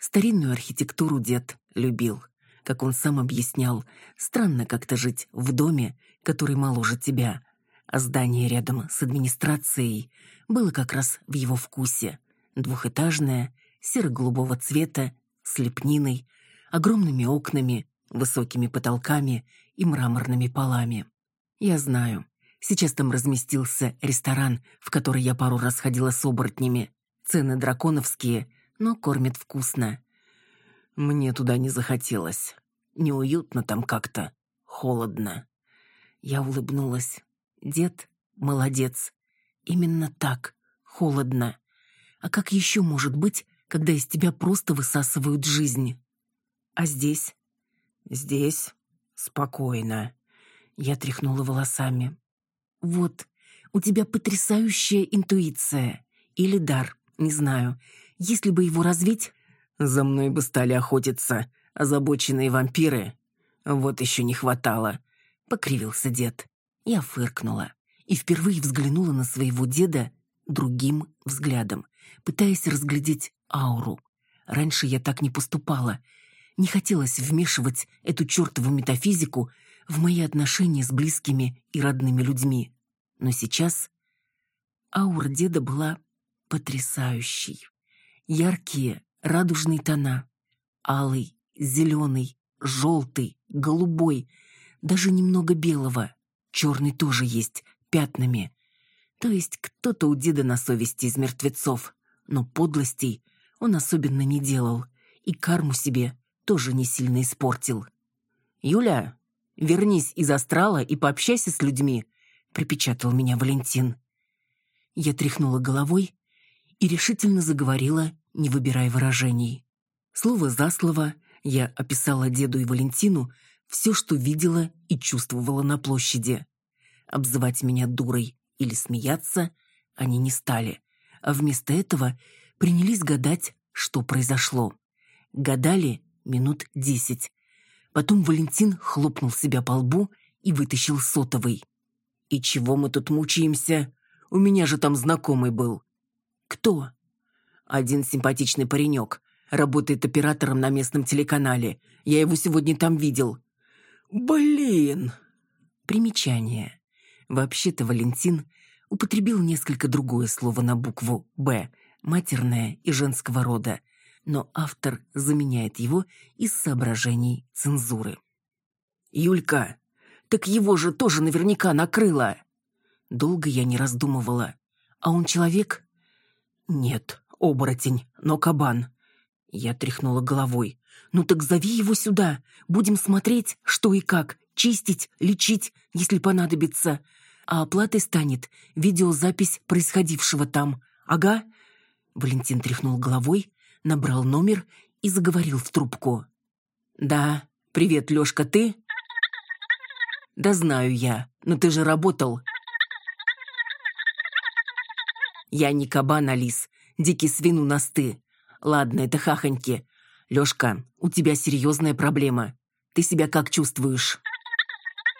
Старинную архитектуру дед любил. Как он сам объяснял, странно как-то жить в доме, который моложе тебя. А здание рядом с администрацией было как раз в его вкусе. Двухэтажное, серо-голубого цвета, с лепниной, огромными окнами, высокими потолками и мраморными полами. Я знаю, сейчас там разместился ресторан, в который я пару раз ходила с оборотнями. Цены драконовские, но кормит вкусно. Мне туда не захотелось. Неуютно там как-то, холодно. Я улыбнулась. Дед молодец. Именно так, холодно. А как еще может быть, когда из тебя просто высасывают жизнь? А здесь? Здесь спокойно. Я тряхнула волосами. Вот, у тебя потрясающая интуиция. Или дар, не знаю. Если бы его развить, за мной бы стали охотиться озабоченные вампиры. Вот еще не хватало. Покривился дед. Я фыркнула и впервые взглянула на своего деда другим взглядом, пытаясь разглядеть ауру. Раньше я так не поступала. Не хотелось вмешивать эту чертову метафизику в мои отношения с близкими и родными людьми. Но сейчас аура деда была потрясающей яркие радужные тона. Алый, зеленый, желтый, голубой, даже немного белого. Черный тоже есть, пятнами. То есть кто-то у деда на совести из мертвецов. Но подлостей он особенно не делал. И карму себе тоже не сильно испортил. «Юля, вернись из астрала и пообщайся с людьми», — припечатал меня Валентин. Я тряхнула головой и решительно заговорила, не выбирая выражений. Слово за слово я описала деду и Валентину все, что видела и чувствовала на площади. Обзывать меня дурой или смеяться они не стали, а вместо этого принялись гадать, что произошло. Гадали минут десять. Потом Валентин хлопнул себя по лбу и вытащил сотовый. «И чего мы тут мучаемся? У меня же там знакомый был. «Кто?» «Один симпатичный паренек. Работает оператором на местном телеканале. Я его сегодня там видел». «Блин!» Примечание. Вообще-то Валентин употребил несколько другое слово на букву «Б», матерное и женского рода, но автор заменяет его из соображений цензуры. «Юлька, так его же тоже наверняка накрыло!» Долго я не раздумывала. «А он человек?» «Нет, оборотень, но кабан». Я тряхнула головой. «Ну так зови его сюда. Будем смотреть, что и как, чистить, лечить, если понадобится. А оплатой станет видеозапись происходившего там. Ага?» Валентин тряхнул головой, набрал номер и заговорил в трубку. «Да, привет, Лёшка, ты?» «Да знаю я, но ты же работал. Я не кабан, Алис, дикий свин у нас ты. Ладно, это хахоньки. Лёшка, у тебя серьезная проблема. Ты себя как чувствуешь?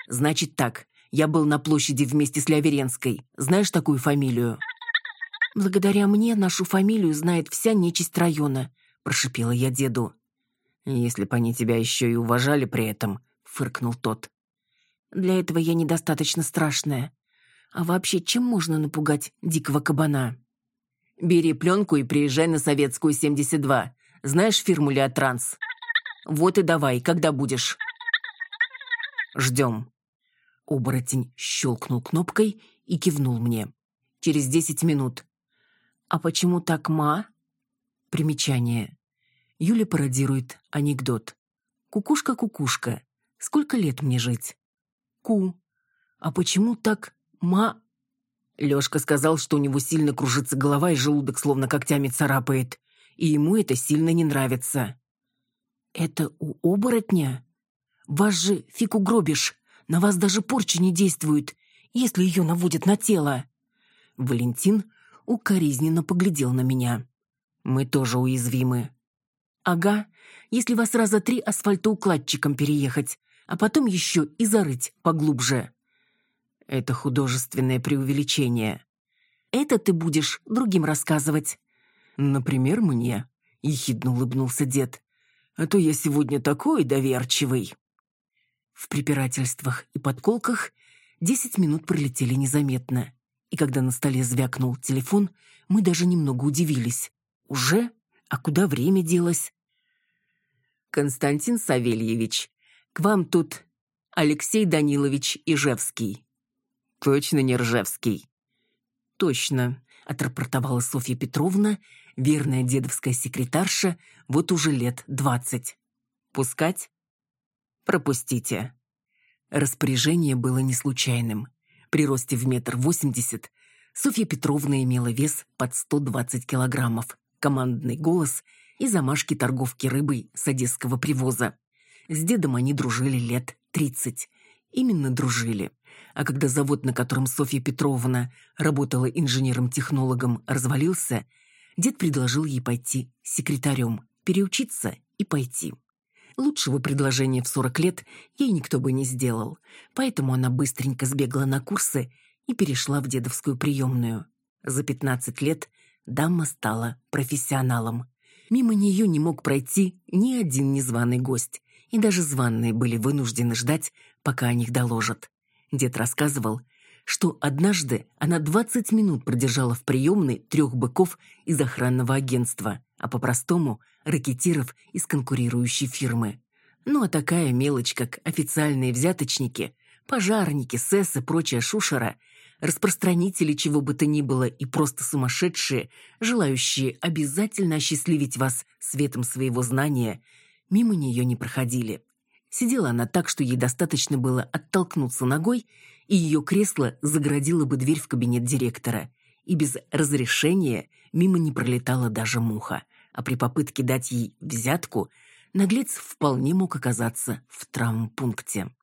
Значит так, я был на площади вместе с Ляверенской. Знаешь такую фамилию? Благодаря мне нашу фамилию знает вся нечисть района, прошипела я деду. Если бы они тебя еще и уважали при этом, фыркнул тот. Для этого я недостаточно страшная. А вообще, чем можно напугать дикого кабана? Бери пленку и приезжай на Советскую, 72. Знаешь фирму Леотранс? Вот и давай, когда будешь. Ждем. Оборотень щелкнул кнопкой и кивнул мне. Через десять минут. А почему так ма? Примечание. Юля пародирует анекдот. Кукушка-кукушка, сколько лет мне жить? Ку. А почему так ма... Лёшка сказал, что у него сильно кружится голова и желудок словно когтями царапает, и ему это сильно не нравится. «Это у оборотня? Вас же фиг угробишь, на вас даже порча не действует, если ее наводят на тело». Валентин укоризненно поглядел на меня. «Мы тоже уязвимы». «Ага, если вас раза три асфальтоукладчиком переехать, а потом еще и зарыть поглубже». Это художественное преувеличение. Это ты будешь другим рассказывать. Например, мне, ехидно улыбнулся дед. А то я сегодня такой доверчивый. В препирательствах и подколках десять минут пролетели незаметно. И когда на столе звякнул телефон, мы даже немного удивились. Уже? А куда время делось? Константин Савельевич, к вам тут Алексей Данилович Ижевский. Точно не Ржевский. Точно, отрапортовала Софья Петровна, верная дедовская секретарша, вот уже лет двадцать. Пускать? Пропустите. Распоряжение было не случайным. При росте в метр восемьдесят Софья Петровна имела вес под 120 килограммов, командный голос и замашки торговки рыбой с одесского привоза. С дедом они дружили лет тридцать. Именно дружили. А когда завод, на котором Софья Петровна работала инженером-технологом, развалился, дед предложил ей пойти секретарем, переучиться и пойти. Лучшего предложения в 40 лет ей никто бы не сделал, поэтому она быстренько сбегала на курсы и перешла в дедовскую приемную. За 15 лет дама стала профессионалом. Мимо нее не мог пройти ни один незваный гость, и даже званные были вынуждены ждать, пока о них доложат. Дед рассказывал, что однажды она 20 минут продержала в приемной трех быков из охранного агентства, а по-простому – ракетиров из конкурирующей фирмы. Ну а такая мелочь, как официальные взяточники, пожарники, и прочая шушера – распространители чего бы то ни было и просто сумасшедшие, желающие обязательно осчастливить вас светом своего знания, мимо нее не проходили. Сидела она так, что ей достаточно было оттолкнуться ногой, и ее кресло загородило бы дверь в кабинет директора. И без разрешения мимо не пролетала даже муха. А при попытке дать ей взятку, наглец вполне мог оказаться в травмпункте.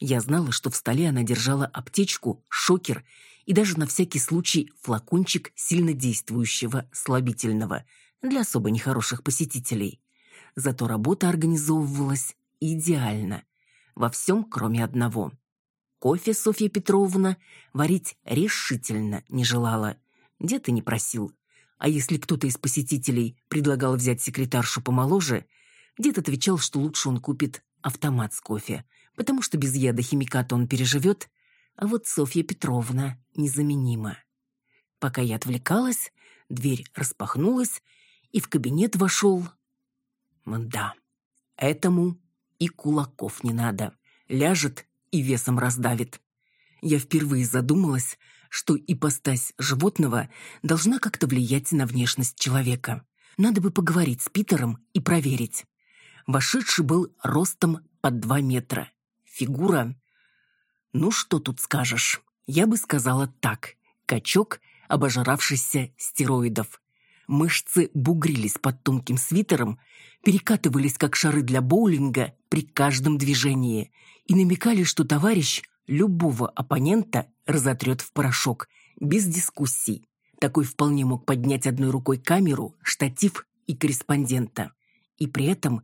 Я знала, что в столе она держала аптечку, шокер и даже на всякий случай флакончик сильнодействующего слабительного для особо нехороших посетителей. Зато работа организовывалась идеально. Во всем, кроме одного. Кофе Софья Петровна варить решительно не желала. Дед и не просил. А если кто-то из посетителей предлагал взять секретаршу помоложе, дед отвечал, что лучше он купит автомат с кофе, потому что без яда химиката он переживет, а вот Софья Петровна незаменима. Пока я отвлекалась, дверь распахнулась, и в кабинет вошел... Да, этому и кулаков не надо. Ляжет и весом раздавит. Я впервые задумалась, что ипостась животного должна как-то влиять на внешность человека. Надо бы поговорить с Питером и проверить. Вошедший был ростом под два метра. Фигура... Ну, что тут скажешь? Я бы сказала так. Качок, обожравшийся стероидов. Мышцы бугрились под тонким свитером, перекатывались как шары для боулинга при каждом движении и намекали, что товарищ любого оппонента разотрет в порошок, без дискуссий. Такой вполне мог поднять одной рукой камеру, штатив и корреспондента. И при этом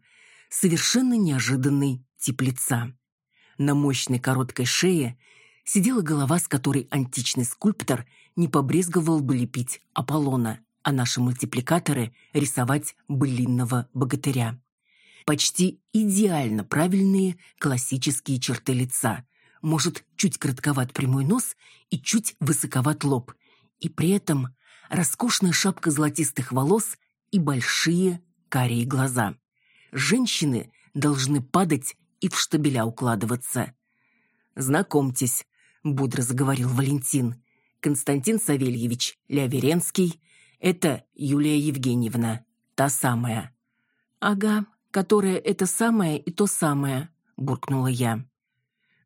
совершенно неожиданный тип лица. На мощной короткой шее сидела голова, с которой античный скульптор не побрезговал бы лепить Аполлона, а наши мультипликаторы рисовать былинного богатыря. Почти идеально правильные классические черты лица. Может, чуть коротковат прямой нос и чуть высоковат лоб. И при этом роскошная шапка золотистых волос и большие карие глаза. Женщины должны падать и в штабеля укладываться. «Знакомьтесь», — бодро заговорил Валентин. «Константин Савельевич Ляверенский. Это Юлия Евгеньевна, та самая». «Ага, которая это самое и то самое», — буркнула я.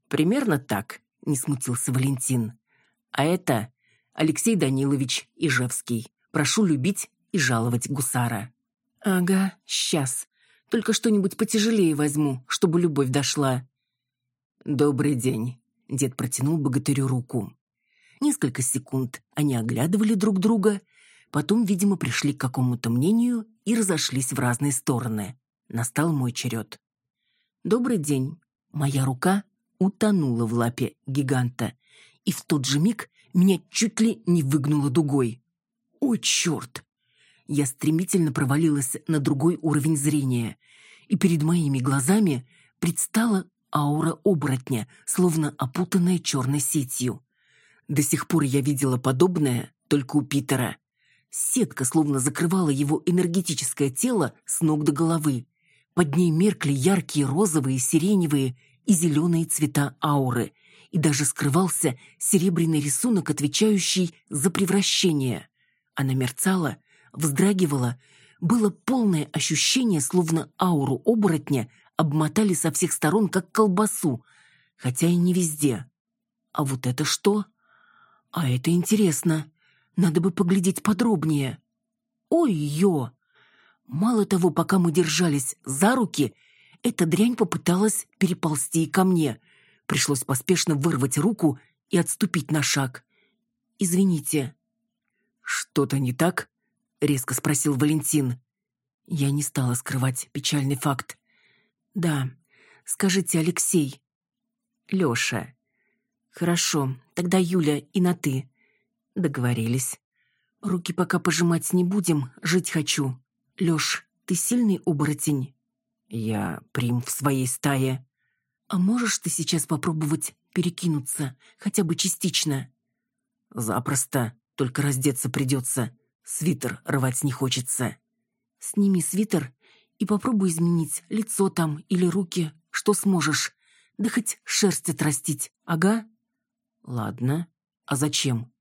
«Примерно так», — не смутился Валентин. «А это Алексей Данилович Ижевский. Прошу любить и жаловать гусара». «Ага, сейчас. Только что-нибудь потяжелее возьму, чтобы любовь дошла». «Добрый день», — дед протянул богатырю руку. Несколько секунд они оглядывали друг друга, потом, видимо, пришли к какому-то мнению и разошлись в разные стороны. Настал мой черед. «Добрый день». Моя рука утонула в лапе гиганта, и в тот же миг меня чуть ли не выгнуло дугой. «О, черт!» Я стремительно провалилась на другой уровень зрения, и перед моими глазами предстала аура оборотня, словно опутанная черной сетью. До сих пор я видела подобное только у Питера. Сетка словно закрывала его энергетическое тело с ног до головы. Под ней меркли яркие розовые, сиреневые и зеленые цвета ауры, и даже скрывался серебряный рисунок, отвечающий за превращение. Она мерцала, вздрагивала, было полное ощущение, словно ауру оборотня обмотали со всех сторон, как колбасу, хотя и не везде. А вот это что? А это интересно. Надо бы поглядеть подробнее. Ой-ё! Мало того, пока мы держались за руки, эта дрянь попыталась переползти и ко мне. Пришлось поспешно вырвать руку и отступить на шаг. «Извините». «Что-то не так?» — резко спросил Валентин. Я не стала скрывать печальный факт. «Да, скажите, Алексей». «Лёша». «Хорошо, тогда Юля и на «ты». Договорились. Руки пока пожимать не будем, жить хочу. Лёш, ты сильный оборотень?» «Я прим в своей стае». «А можешь ты сейчас попробовать перекинуться, хотя бы частично?» «Запросто, только раздеться придется. Свитер рвать не хочется». «Сними свитер и попробуй изменить лицо там или руки, что сможешь. Да хоть шерсть отрастить, ага?» «Ладно. А зачем?»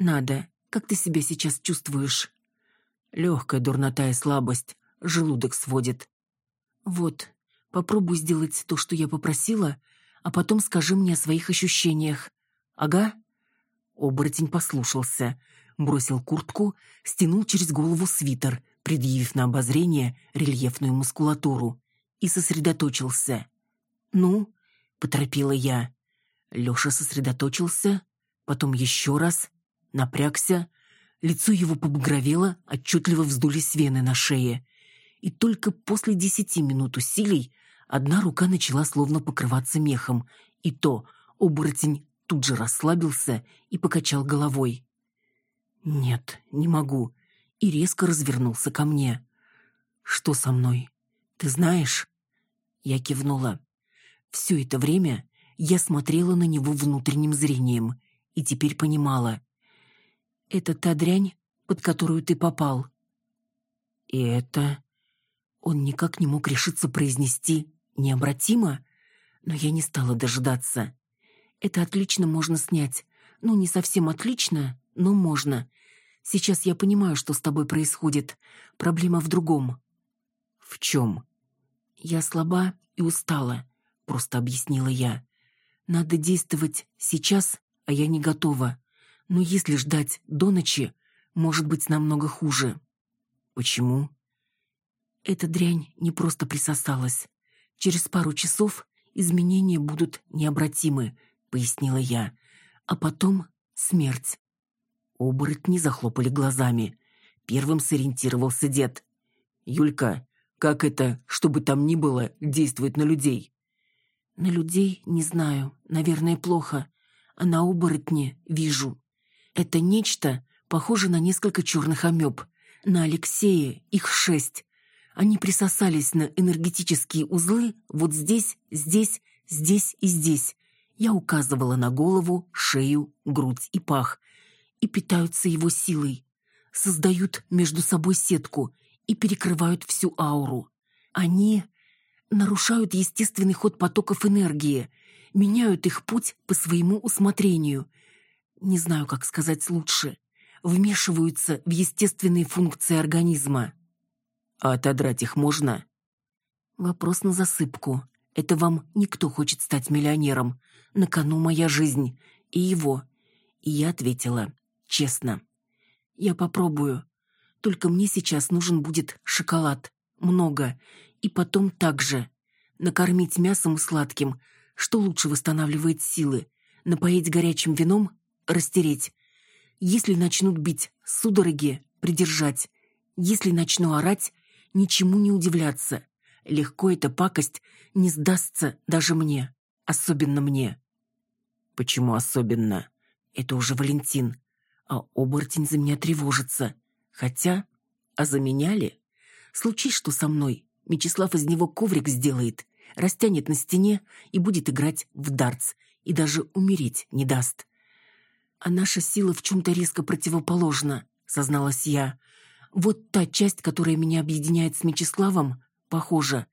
«Надо. Как ты себя сейчас чувствуешь?» «Легкая дурнота и слабость. Желудок сводит». «Вот, попробуй сделать то, что я попросила, а потом скажи мне о своих ощущениях. Ага?» Оборотень послушался, бросил куртку, стянул через голову свитер, предъявив на обозрение рельефную мускулатуру, и сосредоточился. «Ну?» — поторопила я. Леша сосредоточился, потом еще раз, напрягся, лицо его побагровело, отчетливо вздулись вены на шее. И только после десяти минут усилий одна рука начала словно покрываться мехом, и то оборотень тут же расслабился и покачал головой. «Нет, не могу», и резко развернулся ко мне. «Что со мной? Ты знаешь?» Я кивнула. Все это время я смотрела на него внутренним зрением и теперь понимала. «Это та дрянь, под которую ты попал». «И это...» Он никак не мог решиться произнести «необратимо», но я не стала дожидаться. «Это отлично можно снять. Ну, не совсем отлично, но можно. Сейчас я понимаю, что с тобой происходит. Проблема в другом». «В чем?» «Я слаба и устала», — просто объяснила я. «Надо действовать сейчас, а я не готова. Но если ждать до ночи, может быть намного хуже». «Почему?» Эта дрянь не просто присосалась. Через пару часов изменения будут необратимы, пояснила я. А потом смерть. Оборотни захлопали глазами. Первым сориентировался дед. Юлька, как это, чтобы там ни было, действует на людей? На людей не знаю, наверное, плохо. А на оборотне вижу. Это нечто похоже на несколько черных амеб. На Алексея их шесть. Они присосались на энергетические узлы вот здесь, здесь, здесь и здесь. Я указывала на голову, шею, грудь и пах. И питаются его силой. Создают между собой сетку и перекрывают всю ауру. Они нарушают естественный ход потоков энергии, меняют их путь по своему усмотрению. Не знаю, как сказать лучше. Вмешиваются в естественные функции организма. А отодрать их можно? Вопрос на засыпку. Это вам никто хочет стать миллионером. На кону моя жизнь. И его. И я ответила. Честно. Я попробую. Только мне сейчас нужен будет шоколад. Много. И потом так же. Накормить мясом и сладким. Что лучше восстанавливает силы? Напоить горячим вином? Растереть. Если начнут бить судороги, придержать. Если начну орать, ничему не удивляться. Легко эта пакость не сдастся даже мне, особенно мне. Почему особенно? Это уже Валентин. А оборотень за меня тревожится. Хотя, а за меня ли? Случись, что со мной, Мечислав из него коврик сделает, растянет на стене и будет играть в дартс, и даже умереть не даст. А наша сила в чем-то резко противоположна, созналась я. Вот та часть, которая меня объединяет с Мечиславом, похожа,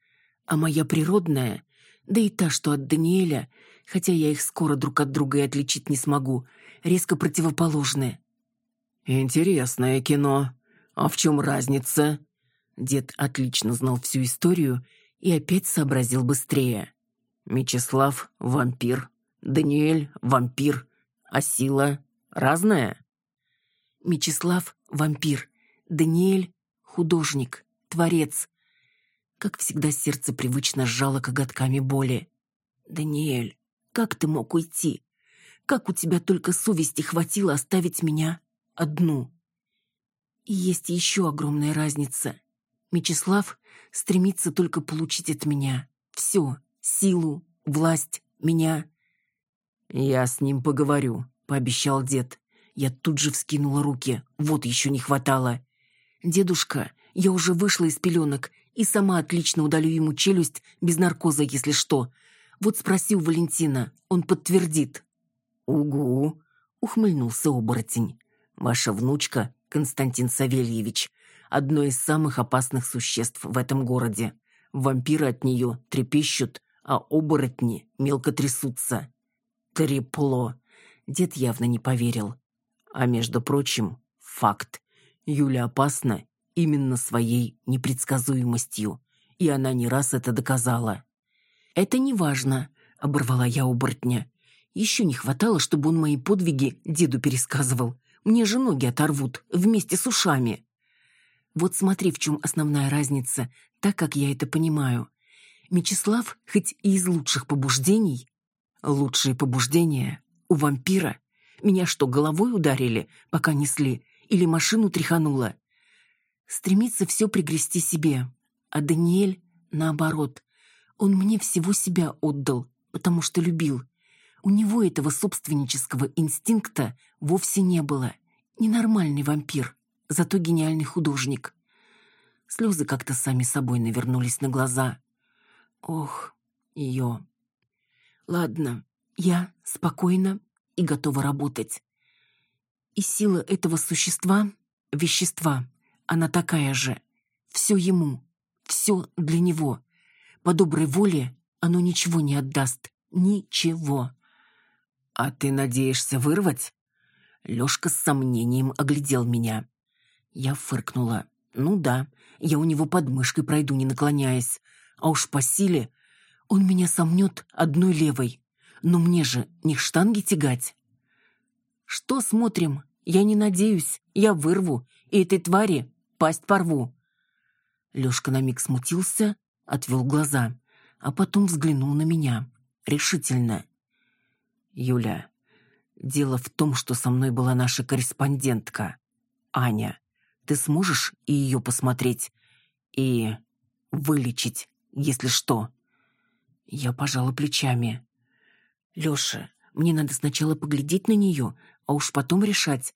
а моя природная, да и та, что от Даниэля, хотя я их скоро друг от друга и отличить не смогу, резко противоположны. «Интересное кино. А в чем разница?» Дед отлично знал всю историю и опять сообразил быстрее. «Мечислав — вампир, Даниэль — вампир, а сила разная?» «Мечислав — вампир, Даниэль — художник, творец. Как всегда, сердце привычно сжало коготками боли. «Даниэль, как ты мог уйти? Как у тебя только совести хватило оставить меня одну?» И есть еще огромная разница. Мечислав стремится только получить от меня все — силу, власть, меня. «Я с ним поговорю», — пообещал дед. Я тут же вскинула руки. Вот еще не хватало. «Дедушка, я уже вышла из пеленок и сама отлично удалю ему челюсть без наркоза, если что. Вот спроси у Валентина, он подтвердит». «Угу», — ухмыльнулся оборотень. «Ваша внучка, Константин Савельевич, одно из самых опасных существ в этом городе. Вампиры от нее трепещут, а оборотни мелко трясутся». «Трепло», — дед явно не поверил. «А между прочим, факт. Юля опасна именно своей непредсказуемостью, и она не раз это доказала. «Это не важно», — оборвала я оборотня. «Еще не хватало, чтобы он мои подвиги деду пересказывал. Мне же ноги оторвут вместе с ушами». Вот смотри, в чем основная разница, так как я это понимаю. Мечислав, хоть и из лучших побуждений... Лучшие побуждения у вампира. Меня что, головой ударили, пока несли? или машину тряхануло. Стремится все пригрести себе. А Даниэль, наоборот, он мне всего себя отдал, потому что любил. У него этого собственнического инстинкта вовсе не было. Ненормальный вампир, зато гениальный художник. Слезы как-то сами собой навернулись на глаза. Ох, ее. Ладно, я спокойна и готова работать. И сила этого существа, вещества, она такая же. Все ему, все для него. По доброй воле оно ничего не отдаст. Ничего. «А ты надеешься вырвать?» Лёшка с сомнением оглядел меня. Я фыркнула. «Ну да, я у него под мышкой пройду, не наклоняясь. А уж по силе он меня сомнет одной левой. Но мне же не штанги тягать». «Что смотрим?» Я не надеюсь, я вырву, и этой твари пасть порву. Лёшка на миг смутился, отвел глаза, а потом взглянул на меня. Решительно. «Юля, дело в том, что со мной была наша корреспондентка, Аня. Ты сможешь и ее посмотреть? И вылечить, если что. Я пожала плечами. Лёша, мне надо сначала поглядеть на неё, а уж потом решать.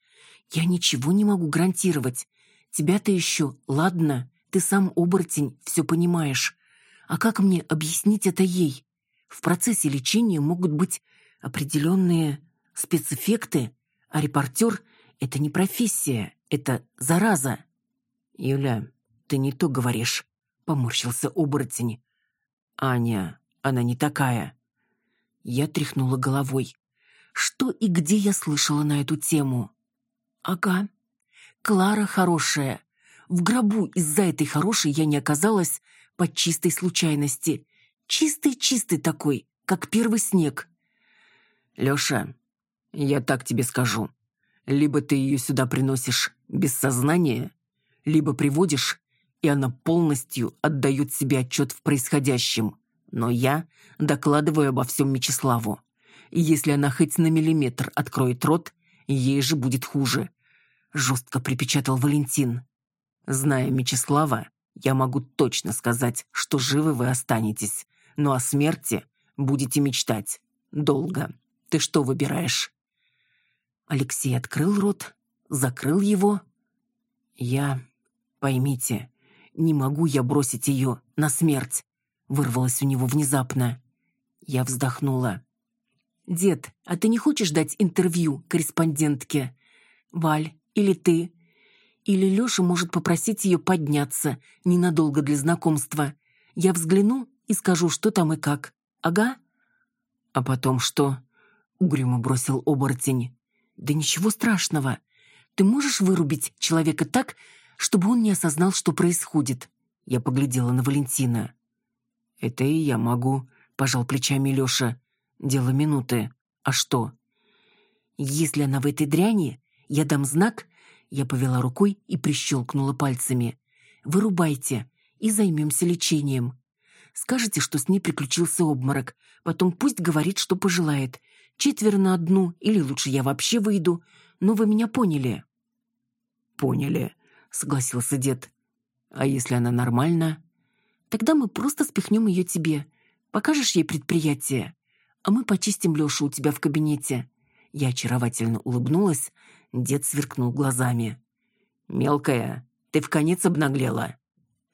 Я ничего не могу гарантировать. Тебя-то ещё, ладно, ты сам оборотень, всё понимаешь. А как мне объяснить это ей? В процессе лечения могут быть определенные спецэффекты, а репортер — это не профессия, это зараза. «Юля, ты не то говоришь», — поморщился оборотень. «Аня, она не такая». Я тряхнула головой. Что и где я слышала на эту тему? Ага, Клара хорошая. В гробу из-за этой хорошей я не оказалась по чистой случайности. Чистый-чистый такой, как первый снег. Лёша, я так тебе скажу. Либо ты ее сюда приносишь без сознания, либо приводишь, и она полностью отдает себе отчет в происходящем. Но я докладываю обо всем Мечиславу. И если она хоть на миллиметр откроет рот, ей же будет хуже. Жестко припечатал Валентин. Зная Мечислава, я могу точно сказать, что живы вы останетесь, но о смерти будете мечтать. Долго. Ты что выбираешь?» Алексей открыл рот, закрыл его. «Я... Поймите, не могу я бросить ее на смерть», вырвалось у него внезапно. Я вздохнула. «Дед, а ты не хочешь дать интервью корреспондентке? Валь, или ты? Или Лёша может попросить ее подняться ненадолго для знакомства. Я взгляну и скажу, что там и как. Ага?» «А потом что?» — угрюмо бросил оборотень. «Да ничего страшного. Ты можешь вырубить человека так, чтобы он не осознал, что происходит?» Я поглядела на Валентина. «Это и я могу», — пожал плечами Лёша. «Дело минуты. А что?» «Если она в этой дряни, я дам знак, я повела рукой и прищелкнула пальцами. «Вырубайте и займемся лечением. Скажете, что с ней приключился обморок. Потом пусть говорит, что пожелает. Четверо на одну, или лучше я вообще выйду. Но вы меня поняли». «Поняли», — согласился дед. «А если она нормальна?» «Тогда мы просто спихнем ее тебе. Покажешь ей предприятие? А мы почистим Лешу у тебя в кабинете». Я очаровательно улыбнулась, Дед сверкнул глазами. «Мелкая, ты в конец обнаглела?»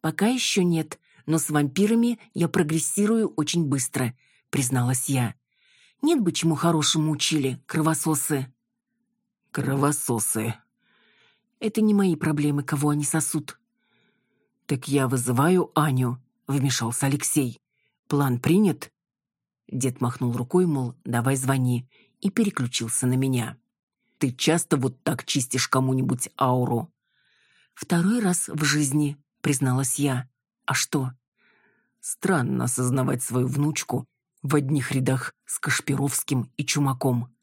«Пока еще нет, но с вампирами я прогрессирую очень быстро», — призналась я. «Нет бы чему хорошему учили, кровососы». «Кровососы». «Это не мои проблемы, кого они сосут». «Так я вызываю Аню», — вмешался Алексей. «План принят?» Дед махнул рукой, мол, давай звони, и переключился на меня. Ты часто вот так чистишь кому-нибудь ауру?» «Второй раз в жизни», — призналась я. «А что?» Странно осознавать свою внучку в одних рядах с Кашпировским и Чумаком.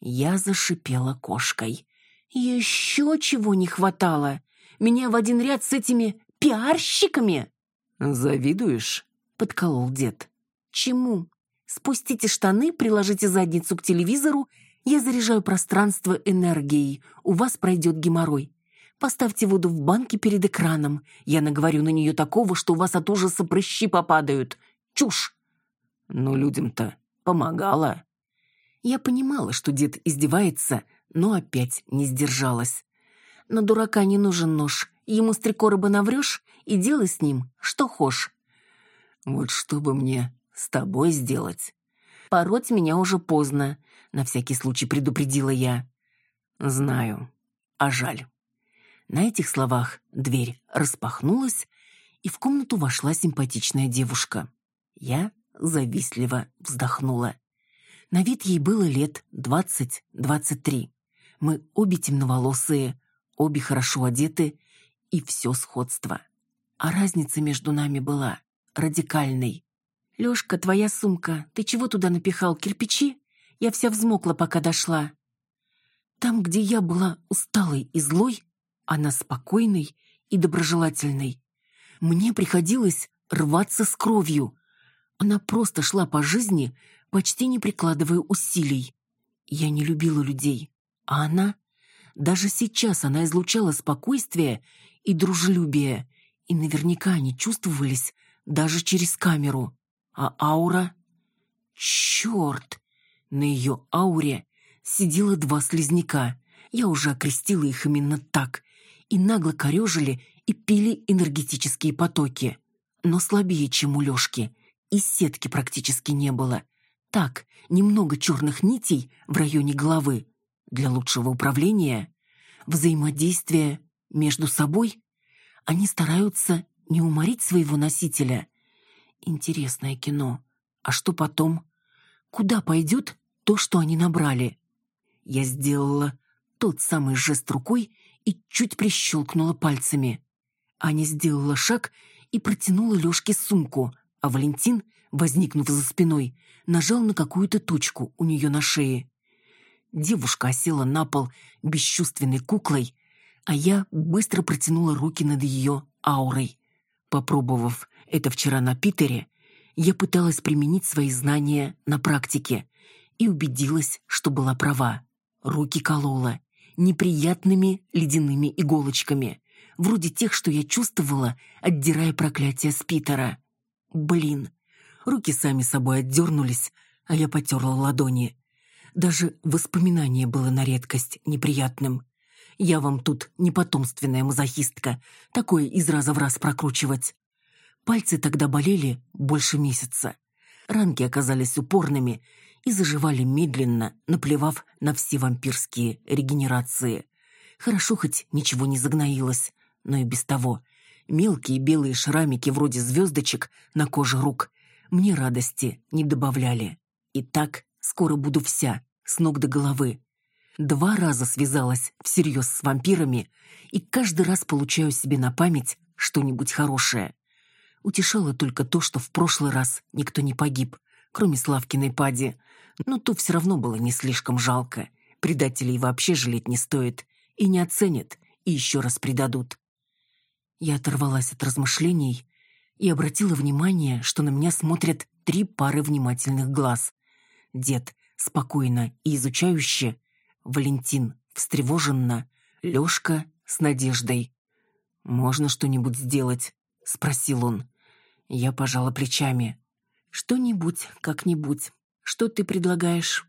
Я зашипела кошкой. «Еще чего не хватало! Меня в один ряд с этими пиарщиками!» «Завидуешь?» — подколол дед. «Чему? Спустите штаны, приложите задницу к телевизору я заряжаю пространство энергией. У вас пройдет геморрой. Поставьте воду в банке перед экраном. Я наговорю на нее такого, что у вас от ужаса прыщи попадают. Чушь! Но людям-то помогала. Я понимала, что дед издевается, но опять не сдержалась. На дурака не нужен нож. Ему с три короба наврешь и делай с ним, что хошь. Вот что бы мне с тобой сделать? Пороть меня уже поздно на всякий случай предупредила я. Знаю, а жаль. На этих словах дверь распахнулась, и в комнату вошла симпатичная девушка. Я завистливо вздохнула. На вид ей было лет двадцать-двадцать три. Мы обе темноволосые, обе хорошо одеты, и все сходство. А разница между нами была радикальной. «Лёшка, твоя сумка, ты чего туда напихал, кирпичи?» Я вся взмокла, пока дошла. Там, где я была усталой и злой, она спокойной и доброжелательной. Мне приходилось рваться с кровью. Она просто шла по жизни, почти не прикладывая усилий. Я не любила людей, а она... Даже сейчас она излучала спокойствие и дружелюбие, И наверняка они чувствовались даже через камеру. А аура... Черт! На ее ауре сидело два слизняка. Я уже окрестила их именно так. И нагло корежили и пили энергетические потоки. Но слабее, чем у Лешки. И сетки практически не было. Так, немного черных нитей в районе головы. Для лучшего управления. Взаимодействие между собой. Они стараются не уморить своего носителя. Интересное кино. А что потом? Куда пойдет то, что они набрали? Я сделала тот самый жест рукой и чуть прищелкнула пальцами. Аня сделала шаг и протянула Лёшке сумку, а Валентин, возникнув за спиной, нажал на какую-то точку у нее на шее. Девушка осела на пол бесчувственной куклой, а я быстро протянула руки над ее аурой. Попробовав это вчера на Питере, я пыталась применить свои знания на практике и убедилась, что была права. Руки колола неприятными ледяными иголочками, вроде тех, что я чувствовала, отдирая проклятие с Питера. Блин, руки сами собой отдернулись, а я потерла ладони. Даже воспоминание было на редкость неприятным. Я вам тут не потомственная мазохистка, такое из раза в раз прокручивать. Пальцы тогда болели больше месяца. Ранки оказались упорными и заживали медленно, наплевав на все вампирские регенерации. Хорошо хоть ничего не загноилось, но и без того. Мелкие белые шрамики вроде звездочек на коже рук мне радости не добавляли. И так скоро буду вся, с ног до головы. Два раза связалась всерьез с вампирами и каждый раз получаю себе на память что-нибудь хорошее. Утешало только то, что в прошлый раз никто не погиб, кроме Славкиной Пади. Но то все равно было не слишком жалко. Предателей вообще жалеть не стоит. И не оценят, и еще раз предадут. Я оторвалась от размышлений и обратила внимание, что на меня смотрят три пары внимательных глаз. Дед спокойно и изучающе, Валентин встревоженно, Лёшка с надеждой. «Можно что-нибудь сделать?» — спросил он. Я пожала плечами. Что-нибудь, как-нибудь. Что ты предлагаешь?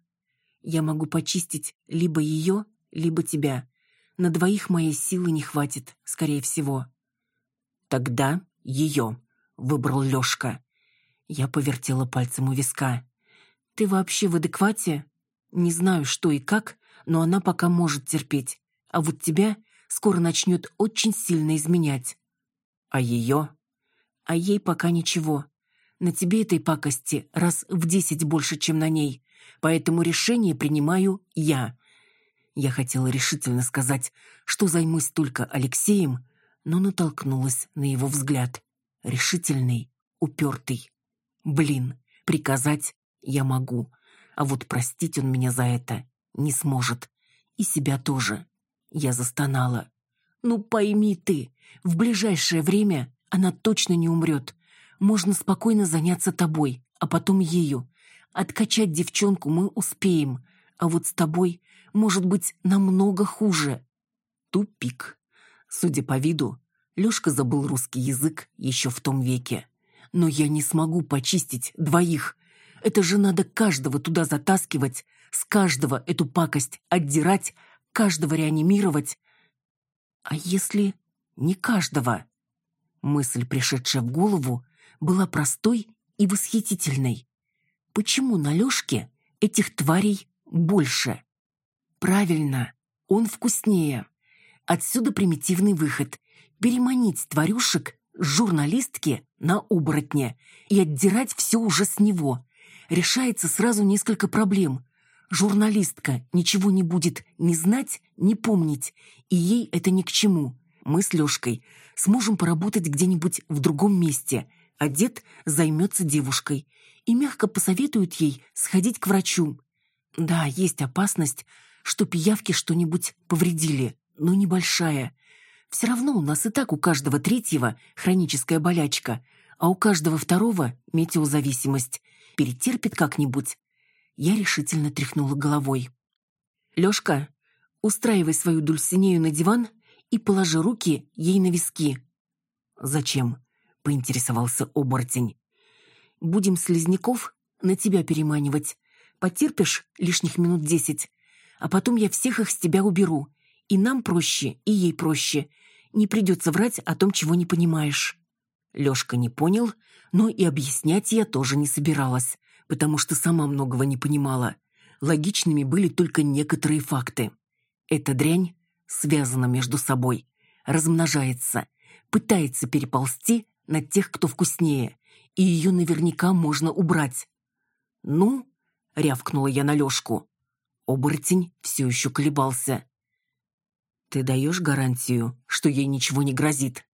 Я могу почистить либо ее, либо тебя. На двоих моей силы не хватит, скорее всего. Тогда ее, выбрал Лёшка. Я повертела пальцем у виска. Ты вообще в адеквате? Не знаю, что и как, но она пока может терпеть. А вот тебя скоро начнет очень сильно изменять. А ее? а ей пока ничего. На тебе этой пакости раз в десять больше, чем на ней, поэтому решение принимаю я. Я хотела решительно сказать, что займусь только Алексеем, но натолкнулась на его взгляд. Решительный, упертый. Блин, приказать я могу, а вот простить он меня за это не сможет. И себя тоже. Я застонала. «Ну пойми ты, в ближайшее время она точно не умрет. Можно спокойно заняться тобой, а потом ею. Откачать девчонку мы успеем, а вот с тобой может быть намного хуже. Тупик. Судя по виду, Лёшка забыл русский язык еще в том веке. Но я не смогу почистить двоих. Это же надо каждого туда затаскивать, с каждого эту пакость отдирать, каждого реанимировать. А если не каждого? Мысль, пришедшая в голову, была простой и восхитительной. Почему на Лёшке этих тварей больше? Правильно, он вкуснее. Отсюда примитивный выход – переманить тварюшек с журналистки на оборотня и отдирать все уже с него. Решается сразу несколько проблем. Журналистка ничего не будет ни знать, ни помнить, и ей это ни к чему. Мы с Лёшкой – сможем поработать где-нибудь в другом месте, а дед займется девушкой и мягко посоветует ей сходить к врачу. Да, есть опасность, что пиявки что-нибудь повредили, но небольшая. Все равно у нас и так у каждого третьего хроническая болячка, а у каждого второго метеозависимость. Перетерпит как-нибудь. Я решительно тряхнула головой. «Лёшка, устраивай свою Дульсинею на диван и положи руки ей на виски. «Зачем?» — поинтересовался оборотень. «Будем слизняков на тебя переманивать. Потерпишь лишних минут десять, а потом я всех их с тебя уберу. И нам проще, и ей проще. Не придется врать о том, чего не понимаешь». Лёшка не понял, но и объяснять я тоже не собиралась, потому что сама многого не понимала. Логичными были только некоторые факты. Эта дрянь связана между собой, размножается, пытается переползти на тех, кто вкуснее, и ее наверняка можно убрать. «Ну?» — рявкнула я на Лёшку. Оборотень все еще колебался. «Ты даешь гарантию, что ей ничего не грозит?»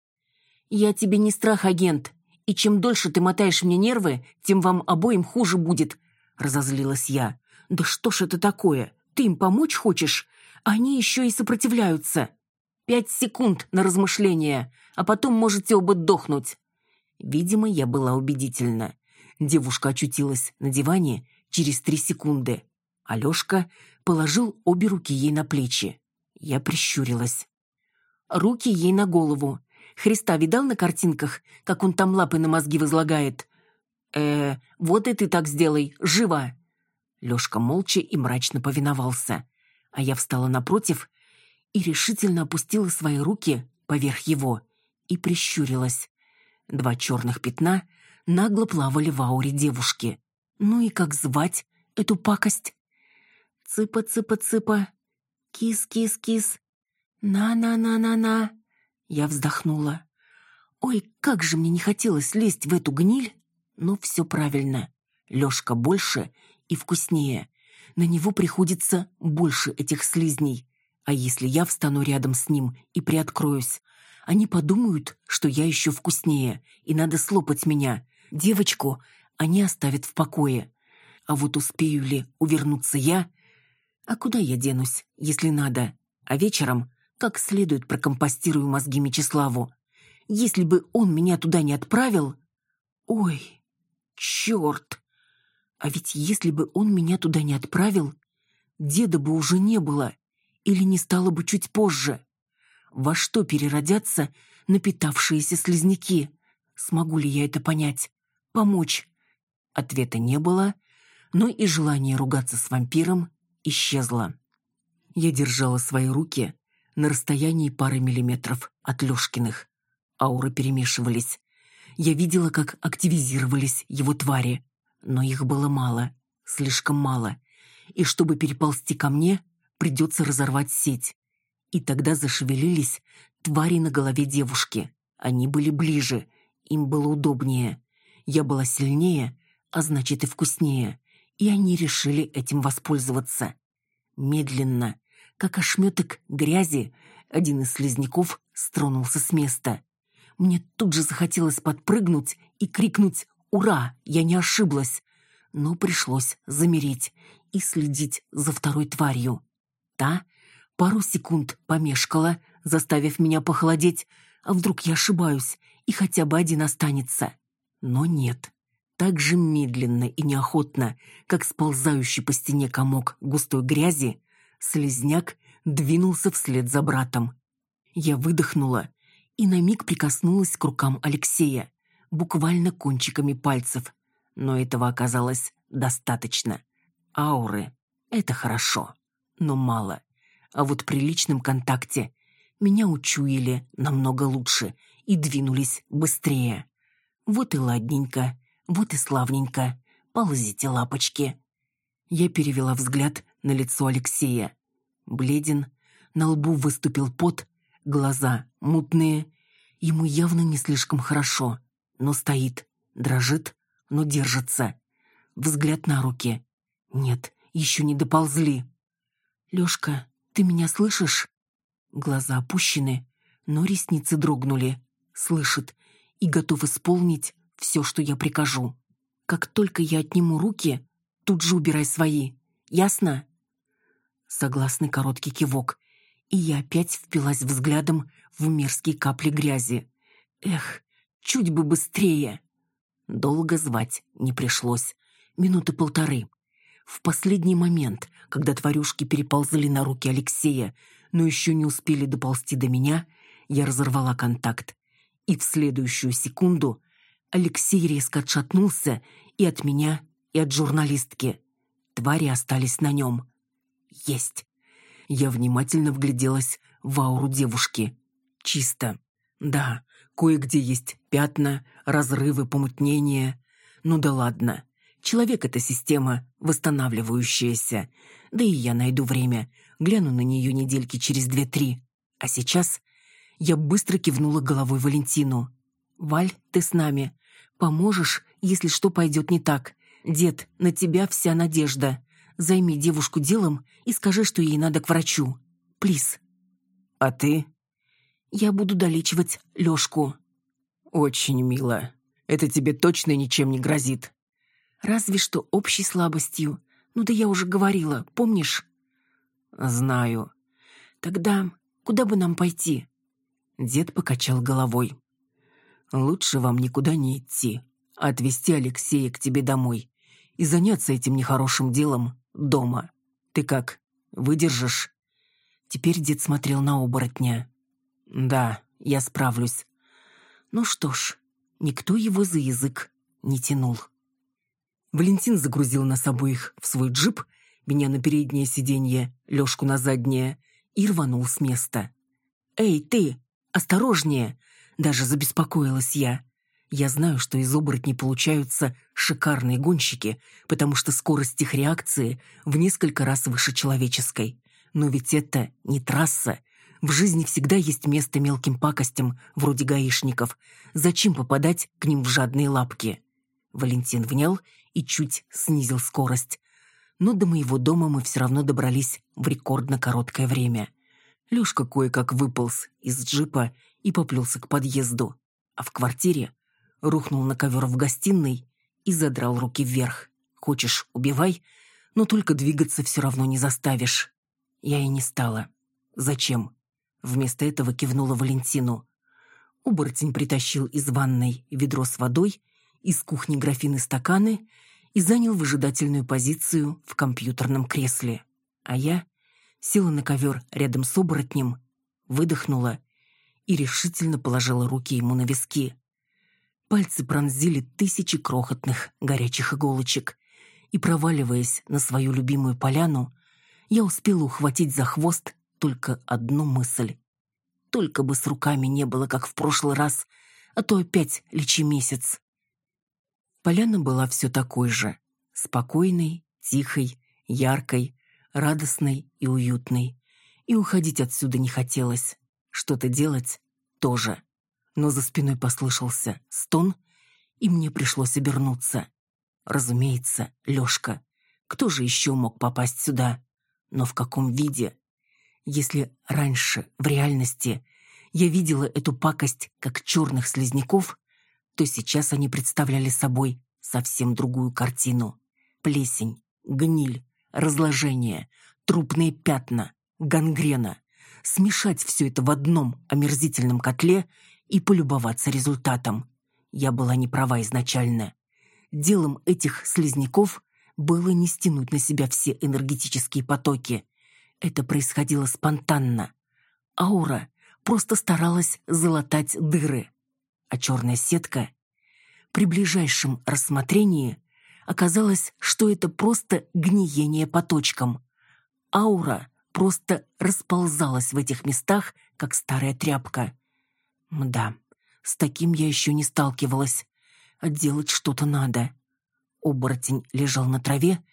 «Я тебе не страх-агент, и чем дольше ты мотаешь мне нервы, тем вам обоим хуже будет», — разозлилась я. «Да что ж это такое? Ты им помочь хочешь? Они еще и сопротивляются. Пять секунд на размышление, а потом можете оба дохнуть». Видимо, я была убедительна. Девушка очутилась на диване через три секунды. Алешка положил обе руки ей на плечи. Я прищурилась. Руки ей на голову. Христа видал на картинках, как он там лапы на мозги возлагает? э вот и ты так сделай, живо!» Лёшка молча и мрачно повиновался, а я встала напротив и решительно опустила свои руки поверх его и прищурилась. Два черных пятна нагло плавали в ауре девушки. Ну и как звать эту пакость? Цыпа-цыпа-цыпа, кис-кис-кис, на-на-на-на-на. Я вздохнула. Ой, как же мне не хотелось лезть в эту гниль, но все правильно. Лёшка больше и вкуснее. На него приходится больше этих слизней. А если я встану рядом с ним и приоткроюсь, они подумают, что я еще вкуснее, и надо слопать меня. Девочку они оставят в покое. А вот успею ли увернуться я? А куда я денусь, если надо? А вечером как следует прокомпостирую мозги Мечиславу. Если бы он меня туда не отправил... Ой, черт! А ведь если бы он меня туда не отправил, деда бы уже не было или не стало бы чуть позже. Во что переродятся напитавшиеся слизняки? Смогу ли я это понять? Помочь? Ответа не было, но и желание ругаться с вампиром исчезло. Я держала свои руки на расстоянии пары миллиметров от Лёшкиных. Ауры перемешивались. Я видела, как активизировались его твари, но их было мало, слишком мало. И чтобы переползти ко мне, придется разорвать сеть. И тогда зашевелились твари на голове девушки. Они были ближе, им было удобнее. Я была сильнее, а значит и вкуснее. И они решили этим воспользоваться. Медленно, как ошметок грязи, один из слизняков стронулся с места. Мне тут же захотелось подпрыгнуть и крикнуть «Ура! Я не ошиблась!» Но пришлось замереть и следить за второй тварью. Та пару секунд помешкала, заставив меня похолодеть, а вдруг я ошибаюсь, и хотя бы один останется. Но нет. Так же медленно и неохотно, как сползающий по стене комок густой грязи, Слизняк двинулся вслед за братом. Я выдохнула и на миг прикоснулась к рукам Алексея, буквально кончиками пальцев. Но этого оказалось достаточно. Ауры — это хорошо, но мало. А вот при личном контакте меня учуяли намного лучше и двинулись быстрее. Вот и ладненько, вот и славненько. Ползите, лапочки. Я перевела взгляд на лицо Алексея. Бледен, на лбу выступил пот, глаза мутные. Ему явно не слишком хорошо, но стоит, дрожит, но держится. Взгляд на руки. Нет, еще не доползли. «Лешка, ты меня слышишь?» Глаза опущены, но ресницы дрогнули. Слышит и готов исполнить все, что я прикажу. Как только я отниму руки, тут же убирай свои. Ясно? Согласный короткий кивок. И я опять впилась взглядом в мерзкие капли грязи. Эх, чуть бы быстрее. Долго звать не пришлось. Минуты полторы. В последний момент, когда тварюшки переползли на руки Алексея, но еще не успели доползти до меня, я разорвала контакт И в следующую секунду Алексей резко отшатнулся и от меня, и от журналистки. Твари остались на нем. Есть. Я внимательно вгляделась в ауру девушки. Чисто. Да, кое-где есть пятна, разрывы, помутнения. Ну да ладно. Человек — это система, восстанавливающаяся. Да и я найду время. Гляну на нее недельки через две-три. А сейчас я быстро кивнула головой Валентину. «Валь, ты с нами. Поможешь, если что пойдет не так. Дед, на тебя вся надежда. Займи девушку делом и скажи, что ей надо к врачу. Плиз». «А ты?» «Я буду долечивать Лёшку». «Очень мило. Это тебе точно ничем не грозит?» «Разве что общей слабостью. Ну да я уже говорила, помнишь?» «Знаю». «Тогда куда бы нам пойти?» Дед покачал головой. «Лучше вам никуда не идти, а отвезти Алексея к тебе домой и заняться этим нехорошим делом дома. Ты как, выдержишь?» Теперь дед смотрел на оборотня. «Да, я справлюсь». Ну что ж, никто его за язык не тянул. Валентин загрузил нас обоих в свой джип, меня на переднее сиденье, Лёшку на заднее, и рванул с места. «Эй, ты!» «Осторожнее!» Даже забеспокоилась я. Я знаю, что из оборотней получаются шикарные гонщики, потому что скорость их реакции в несколько раз выше человеческой. Но ведь это не трасса. В жизни всегда есть место мелким пакостям, вроде гаишников. Зачем попадать к ним в жадные лапки? Валентин внял и чуть снизил скорость. Но до моего дома мы все равно добрались в рекордно короткое время — Лёшка кое-как выполз из джипа и поплелся к подъезду, а в квартире рухнул на ковер в гостиной и задрал руки вверх. Хочешь, убивай, но только двигаться все равно не заставишь. Я и не стала. Зачем? Вместо этого кивнула Валентину. Оборотень притащил из ванной ведро с водой, из кухни графины стаканы и занял выжидательную позицию в компьютерном кресле. А я села на ковер рядом с оборотнем, выдохнула и решительно положила руки ему на виски. Пальцы пронзили тысячи крохотных горячих иголочек, и, проваливаясь на свою любимую поляну, я успела ухватить за хвост только одну мысль. Только бы с руками не было, как в прошлый раз, а то опять лечи месяц. Поляна была все такой же, спокойной, тихой, яркой, радостной и уютной. И уходить отсюда не хотелось. Что-то делать тоже. Но за спиной послышался стон, и мне пришлось обернуться. Разумеется, Лёшка. Кто же еще мог попасть сюда? Но в каком виде? Если раньше, в реальности, я видела эту пакость как черных слизняков, то сейчас они представляли собой совсем другую картину. Плесень, гниль, разложение, трупные пятна, гангрена. Смешать все это в одном омерзительном котле и полюбоваться результатом. Я была не права изначально. Делом этих слизняков было не стянуть на себя все энергетические потоки. Это происходило спонтанно. Аура просто старалась залатать дыры. А черная сетка при ближайшем рассмотрении Оказалось, что это просто гниение по точкам. Аура просто расползалась в этих местах, как старая тряпка. Мда, с таким я еще не сталкивалась. А делать что-то надо. Оборотень лежал на траве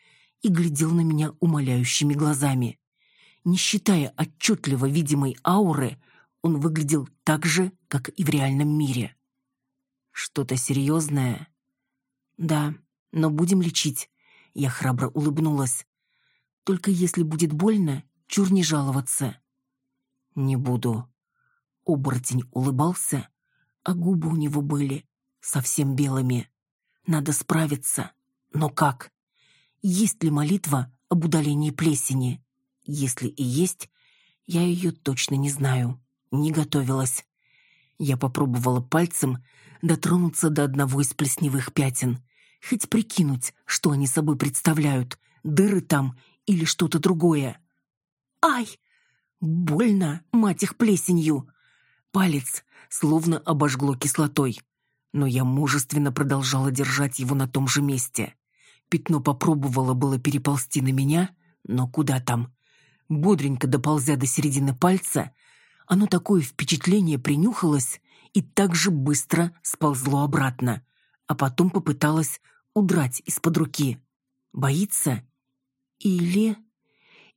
и глядел на меня умоляющими глазами. Не считая отчетливо видимой ауры, он выглядел так же, как и в реальном мире. Что-то серьезное? Да, но будем лечить. Я храбро улыбнулась. Только если будет больно, чур не жаловаться. Не буду. Оборотень улыбался, а губы у него были совсем белыми. Надо справиться. Но как? Есть ли молитва об удалении плесени? Если и есть, я ее точно не знаю. Не готовилась. Я попробовала пальцем дотронуться до одного из плесневых пятен хоть прикинуть, что они собой представляют, дыры там или что-то другое. Ай! Больно, мать их плесенью! Палец словно обожгло кислотой, но я мужественно продолжала держать его на том же месте. Пятно попробовало было переползти на меня, но куда там? Бодренько доползя до середины пальца, оно такое впечатление принюхалось и так же быстро сползло обратно, а потом попыталось удрать из-под руки. Боится? Или...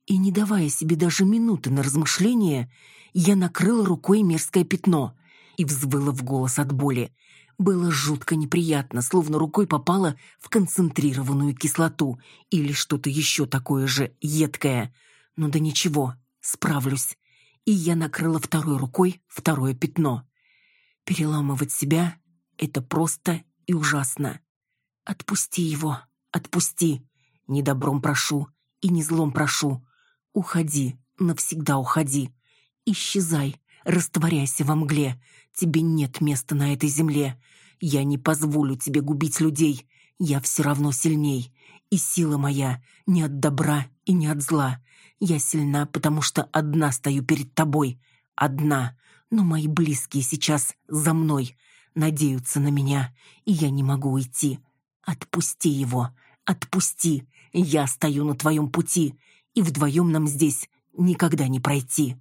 И не давая себе даже минуты на размышление, я накрыла рукой мерзкое пятно и взвыла в голос от боли. Было жутко неприятно, словно рукой попала в концентрированную кислоту или что-то еще такое же едкое. Но да ничего, справлюсь и я накрыла второй рукой второе пятно. Переламывать себя — это просто и ужасно. Отпусти его, отпусти. Не добром прошу и не злом прошу. Уходи, навсегда уходи. Исчезай, растворяйся во мгле. Тебе нет места на этой земле. Я не позволю тебе губить людей. Я все равно сильней. И сила моя не от добра и не от зла. Я сильна, потому что одна стою перед тобой. Одна. Но мои близкие сейчас за мной. Надеются на меня, и я не могу уйти. Отпусти его. Отпусти. Я стою на твоем пути, и вдвоем нам здесь никогда не пройти.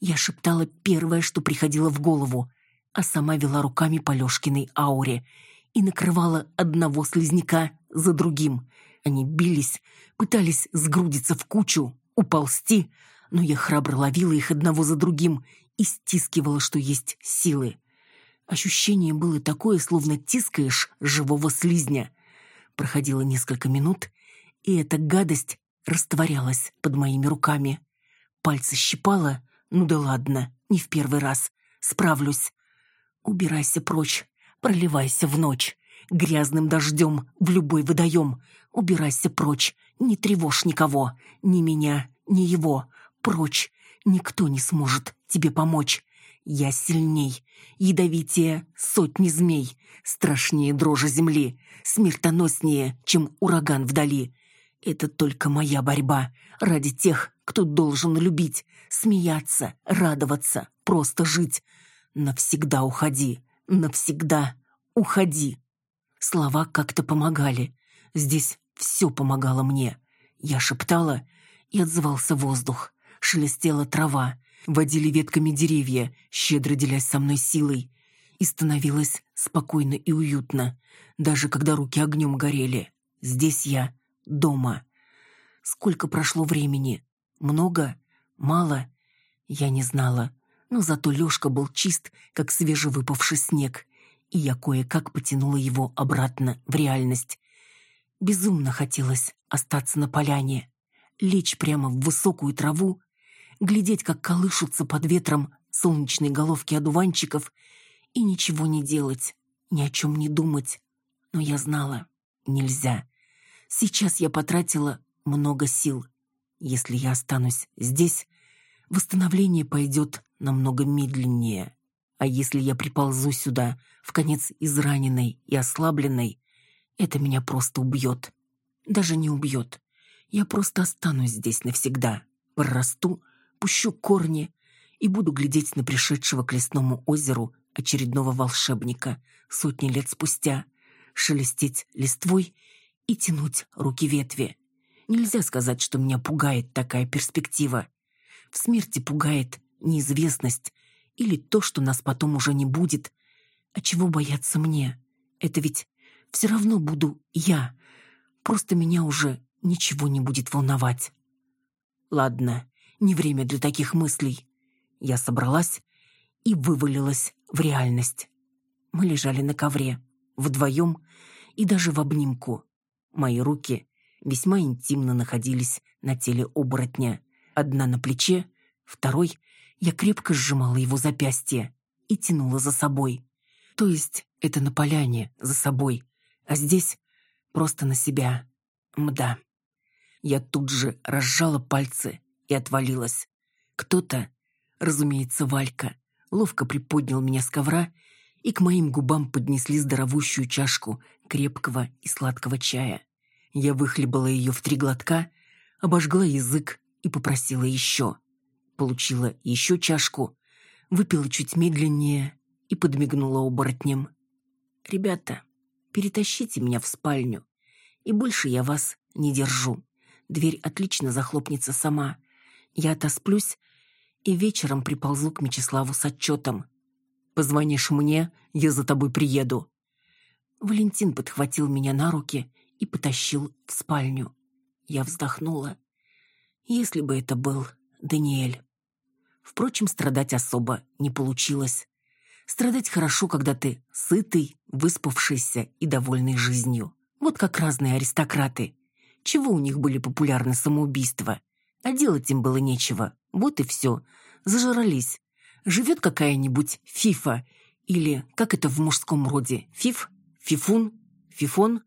Я шептала первое, что приходило в голову, а сама вела руками по Лёшкиной ауре и накрывала одного слизняка за другим. Они бились, пытались сгрудиться в кучу, уползти, но я храбро ловила их одного за другим и стискивала, что есть силы. Ощущение было такое, словно тискаешь живого слизня. Проходило несколько минут, и эта гадость растворялась под моими руками. Пальцы щипало, ну да ладно, не в первый раз. Справлюсь. Убирайся прочь, проливайся в ночь. Грязным дождем в любой водоем. Убирайся прочь, не тревожь никого, ни меня, ни его. Прочь, никто не сможет тебе помочь. Я сильней, ядовитее сотни змей, страшнее дрожи земли, смертоноснее, чем ураган вдали. Это только моя борьба ради тех, кто должен любить, смеяться, радоваться, просто жить. Навсегда уходи, навсегда уходи. Слова как-то помогали. Здесь все помогало мне. Я шептала, и отзывался воздух. Шелестела трава, водили ветками деревья, щедро делясь со мной силой. И становилось спокойно и уютно, даже когда руки огнем горели. Здесь я, дома. Сколько прошло времени? Много? Мало? Я не знала. Но зато Лёшка был чист, как свежевыпавший снег, и я кое-как потянула его обратно в реальность. Безумно хотелось остаться на поляне, лечь прямо в высокую траву, глядеть, как колышутся под ветром солнечные головки одуванчиков и ничего не делать, ни о чем не думать. Но я знала, нельзя. Сейчас я потратила много сил. Если я останусь здесь, восстановление пойдет намного медленнее. А если я приползу сюда, в конец израненной и ослабленной, это меня просто убьет. Даже не убьет. Я просто останусь здесь навсегда. Прорасту, пущу корни и буду глядеть на пришедшего к лесному озеру очередного волшебника сотни лет спустя, шелестеть листвой и тянуть руки ветви. Нельзя сказать, что меня пугает такая перспектива. В смерти пугает неизвестность или то, что нас потом уже не будет. А чего бояться мне? Это ведь все равно буду я. Просто меня уже ничего не будет волновать. Ладно, не время для таких мыслей. Я собралась и вывалилась в реальность. Мы лежали на ковре, вдвоем и даже в обнимку. Мои руки весьма интимно находились на теле оборотня. Одна на плече, второй я крепко сжимала его запястье и тянула за собой. То есть это на поляне, за собой, а здесь просто на себя. Мда. Я тут же разжала пальцы и отвалилась. Кто-то, разумеется, Валька, ловко приподнял меня с ковра, и к моим губам поднесли здоровущую чашку крепкого и сладкого чая. Я выхлебала ее в три глотка, обожгла язык и попросила еще. Получила еще чашку, выпила чуть медленнее и подмигнула оборотнем. «Ребята, перетащите меня в спальню, и больше я вас не держу. Дверь отлично захлопнется сама. Я отосплюсь и вечером приползу к Мечиславу с отчетом. Позвонишь мне, я за тобой приеду». Валентин подхватил меня на руки и потащил в спальню. Я вздохнула. Если бы это был Даниэль. Впрочем, страдать особо не получилось. Страдать хорошо, когда ты сытый, выспавшийся и довольный жизнью. Вот как разные аристократы. Чего у них были популярны самоубийства? А делать им было нечего. Вот и все. Зажрались. Живет какая-нибудь фифа. Или, как это в мужском роде, фиф, фифун, фифон.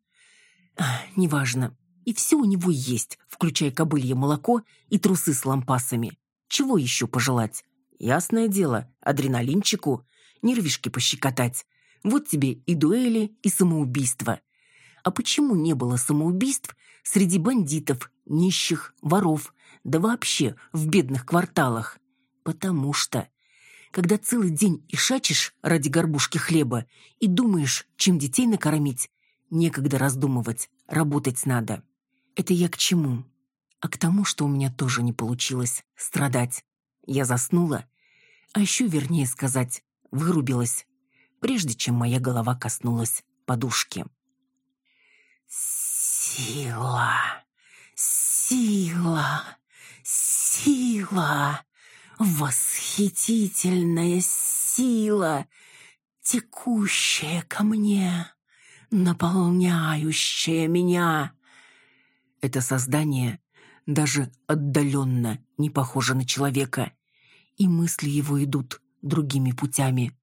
А, неважно. И все у него есть, включая кобылье молоко и трусы с лампасами. Чего еще пожелать? Ясное дело, адреналинчику, нервишки пощекотать. Вот тебе и дуэли, и самоубийства. А почему не было самоубийств среди бандитов, нищих, воров, да вообще в бедных кварталах? Потому что, когда целый день ишачишь ради горбушки хлеба и думаешь, чем детей накормить, некогда раздумывать, работать надо. Это я к чему? А к тому, что у меня тоже не получилось страдать. Я заснула, а еще вернее сказать, вырубилась, прежде чем моя голова коснулась подушки. Сила, сила, сила, восхитительная сила, текущая ко мне, наполняющая меня. Это создание даже отдаленно не похоже на человека, и мысли его идут другими путями.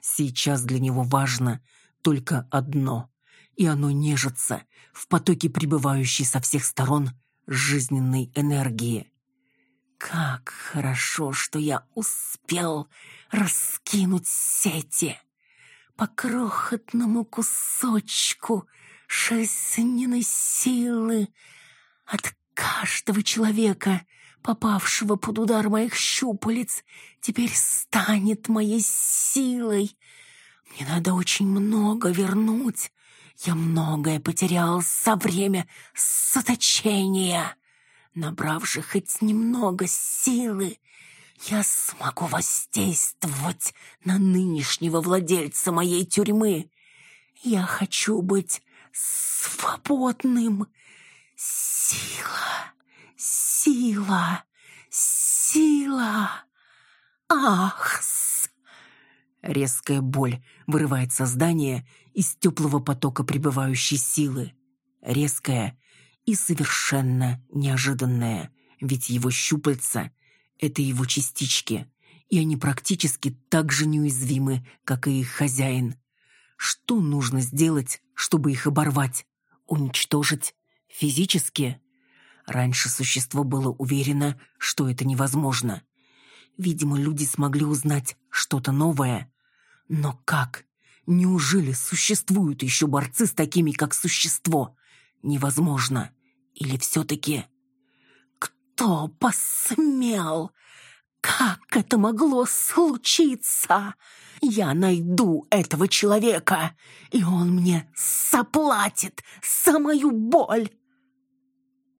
Сейчас для него важно только одно, и оно нежится в потоке пребывающей со всех сторон жизненной энергии. Как хорошо, что я успел раскинуть сети по крохотному кусочку жизненной силы, от каждого человека, попавшего под удар моих щупалец, теперь станет моей силой. Мне надо очень много вернуть. Я многое потерял со время заточения. Набрав же хоть немного силы, я смогу воздействовать на нынешнего владельца моей тюрьмы. Я хочу быть свободным. Сила, сила, сила. Ахс! Резкая боль вырывает создание из теплого потока пребывающей силы. Резкая и совершенно неожиданная, ведь его щупальца — это его частички, и они практически так же неуязвимы, как и их хозяин. Что нужно сделать, чтобы их оборвать? Уничтожить? Физически? Раньше существо было уверено, что это невозможно. Видимо, люди смогли узнать что-то новое. Но как? Неужели существуют еще борцы с такими, как существо? Невозможно. Или все-таки... Кто посмел? Как это могло случиться? Я найду этого человека, и он мне заплатит за мою боль.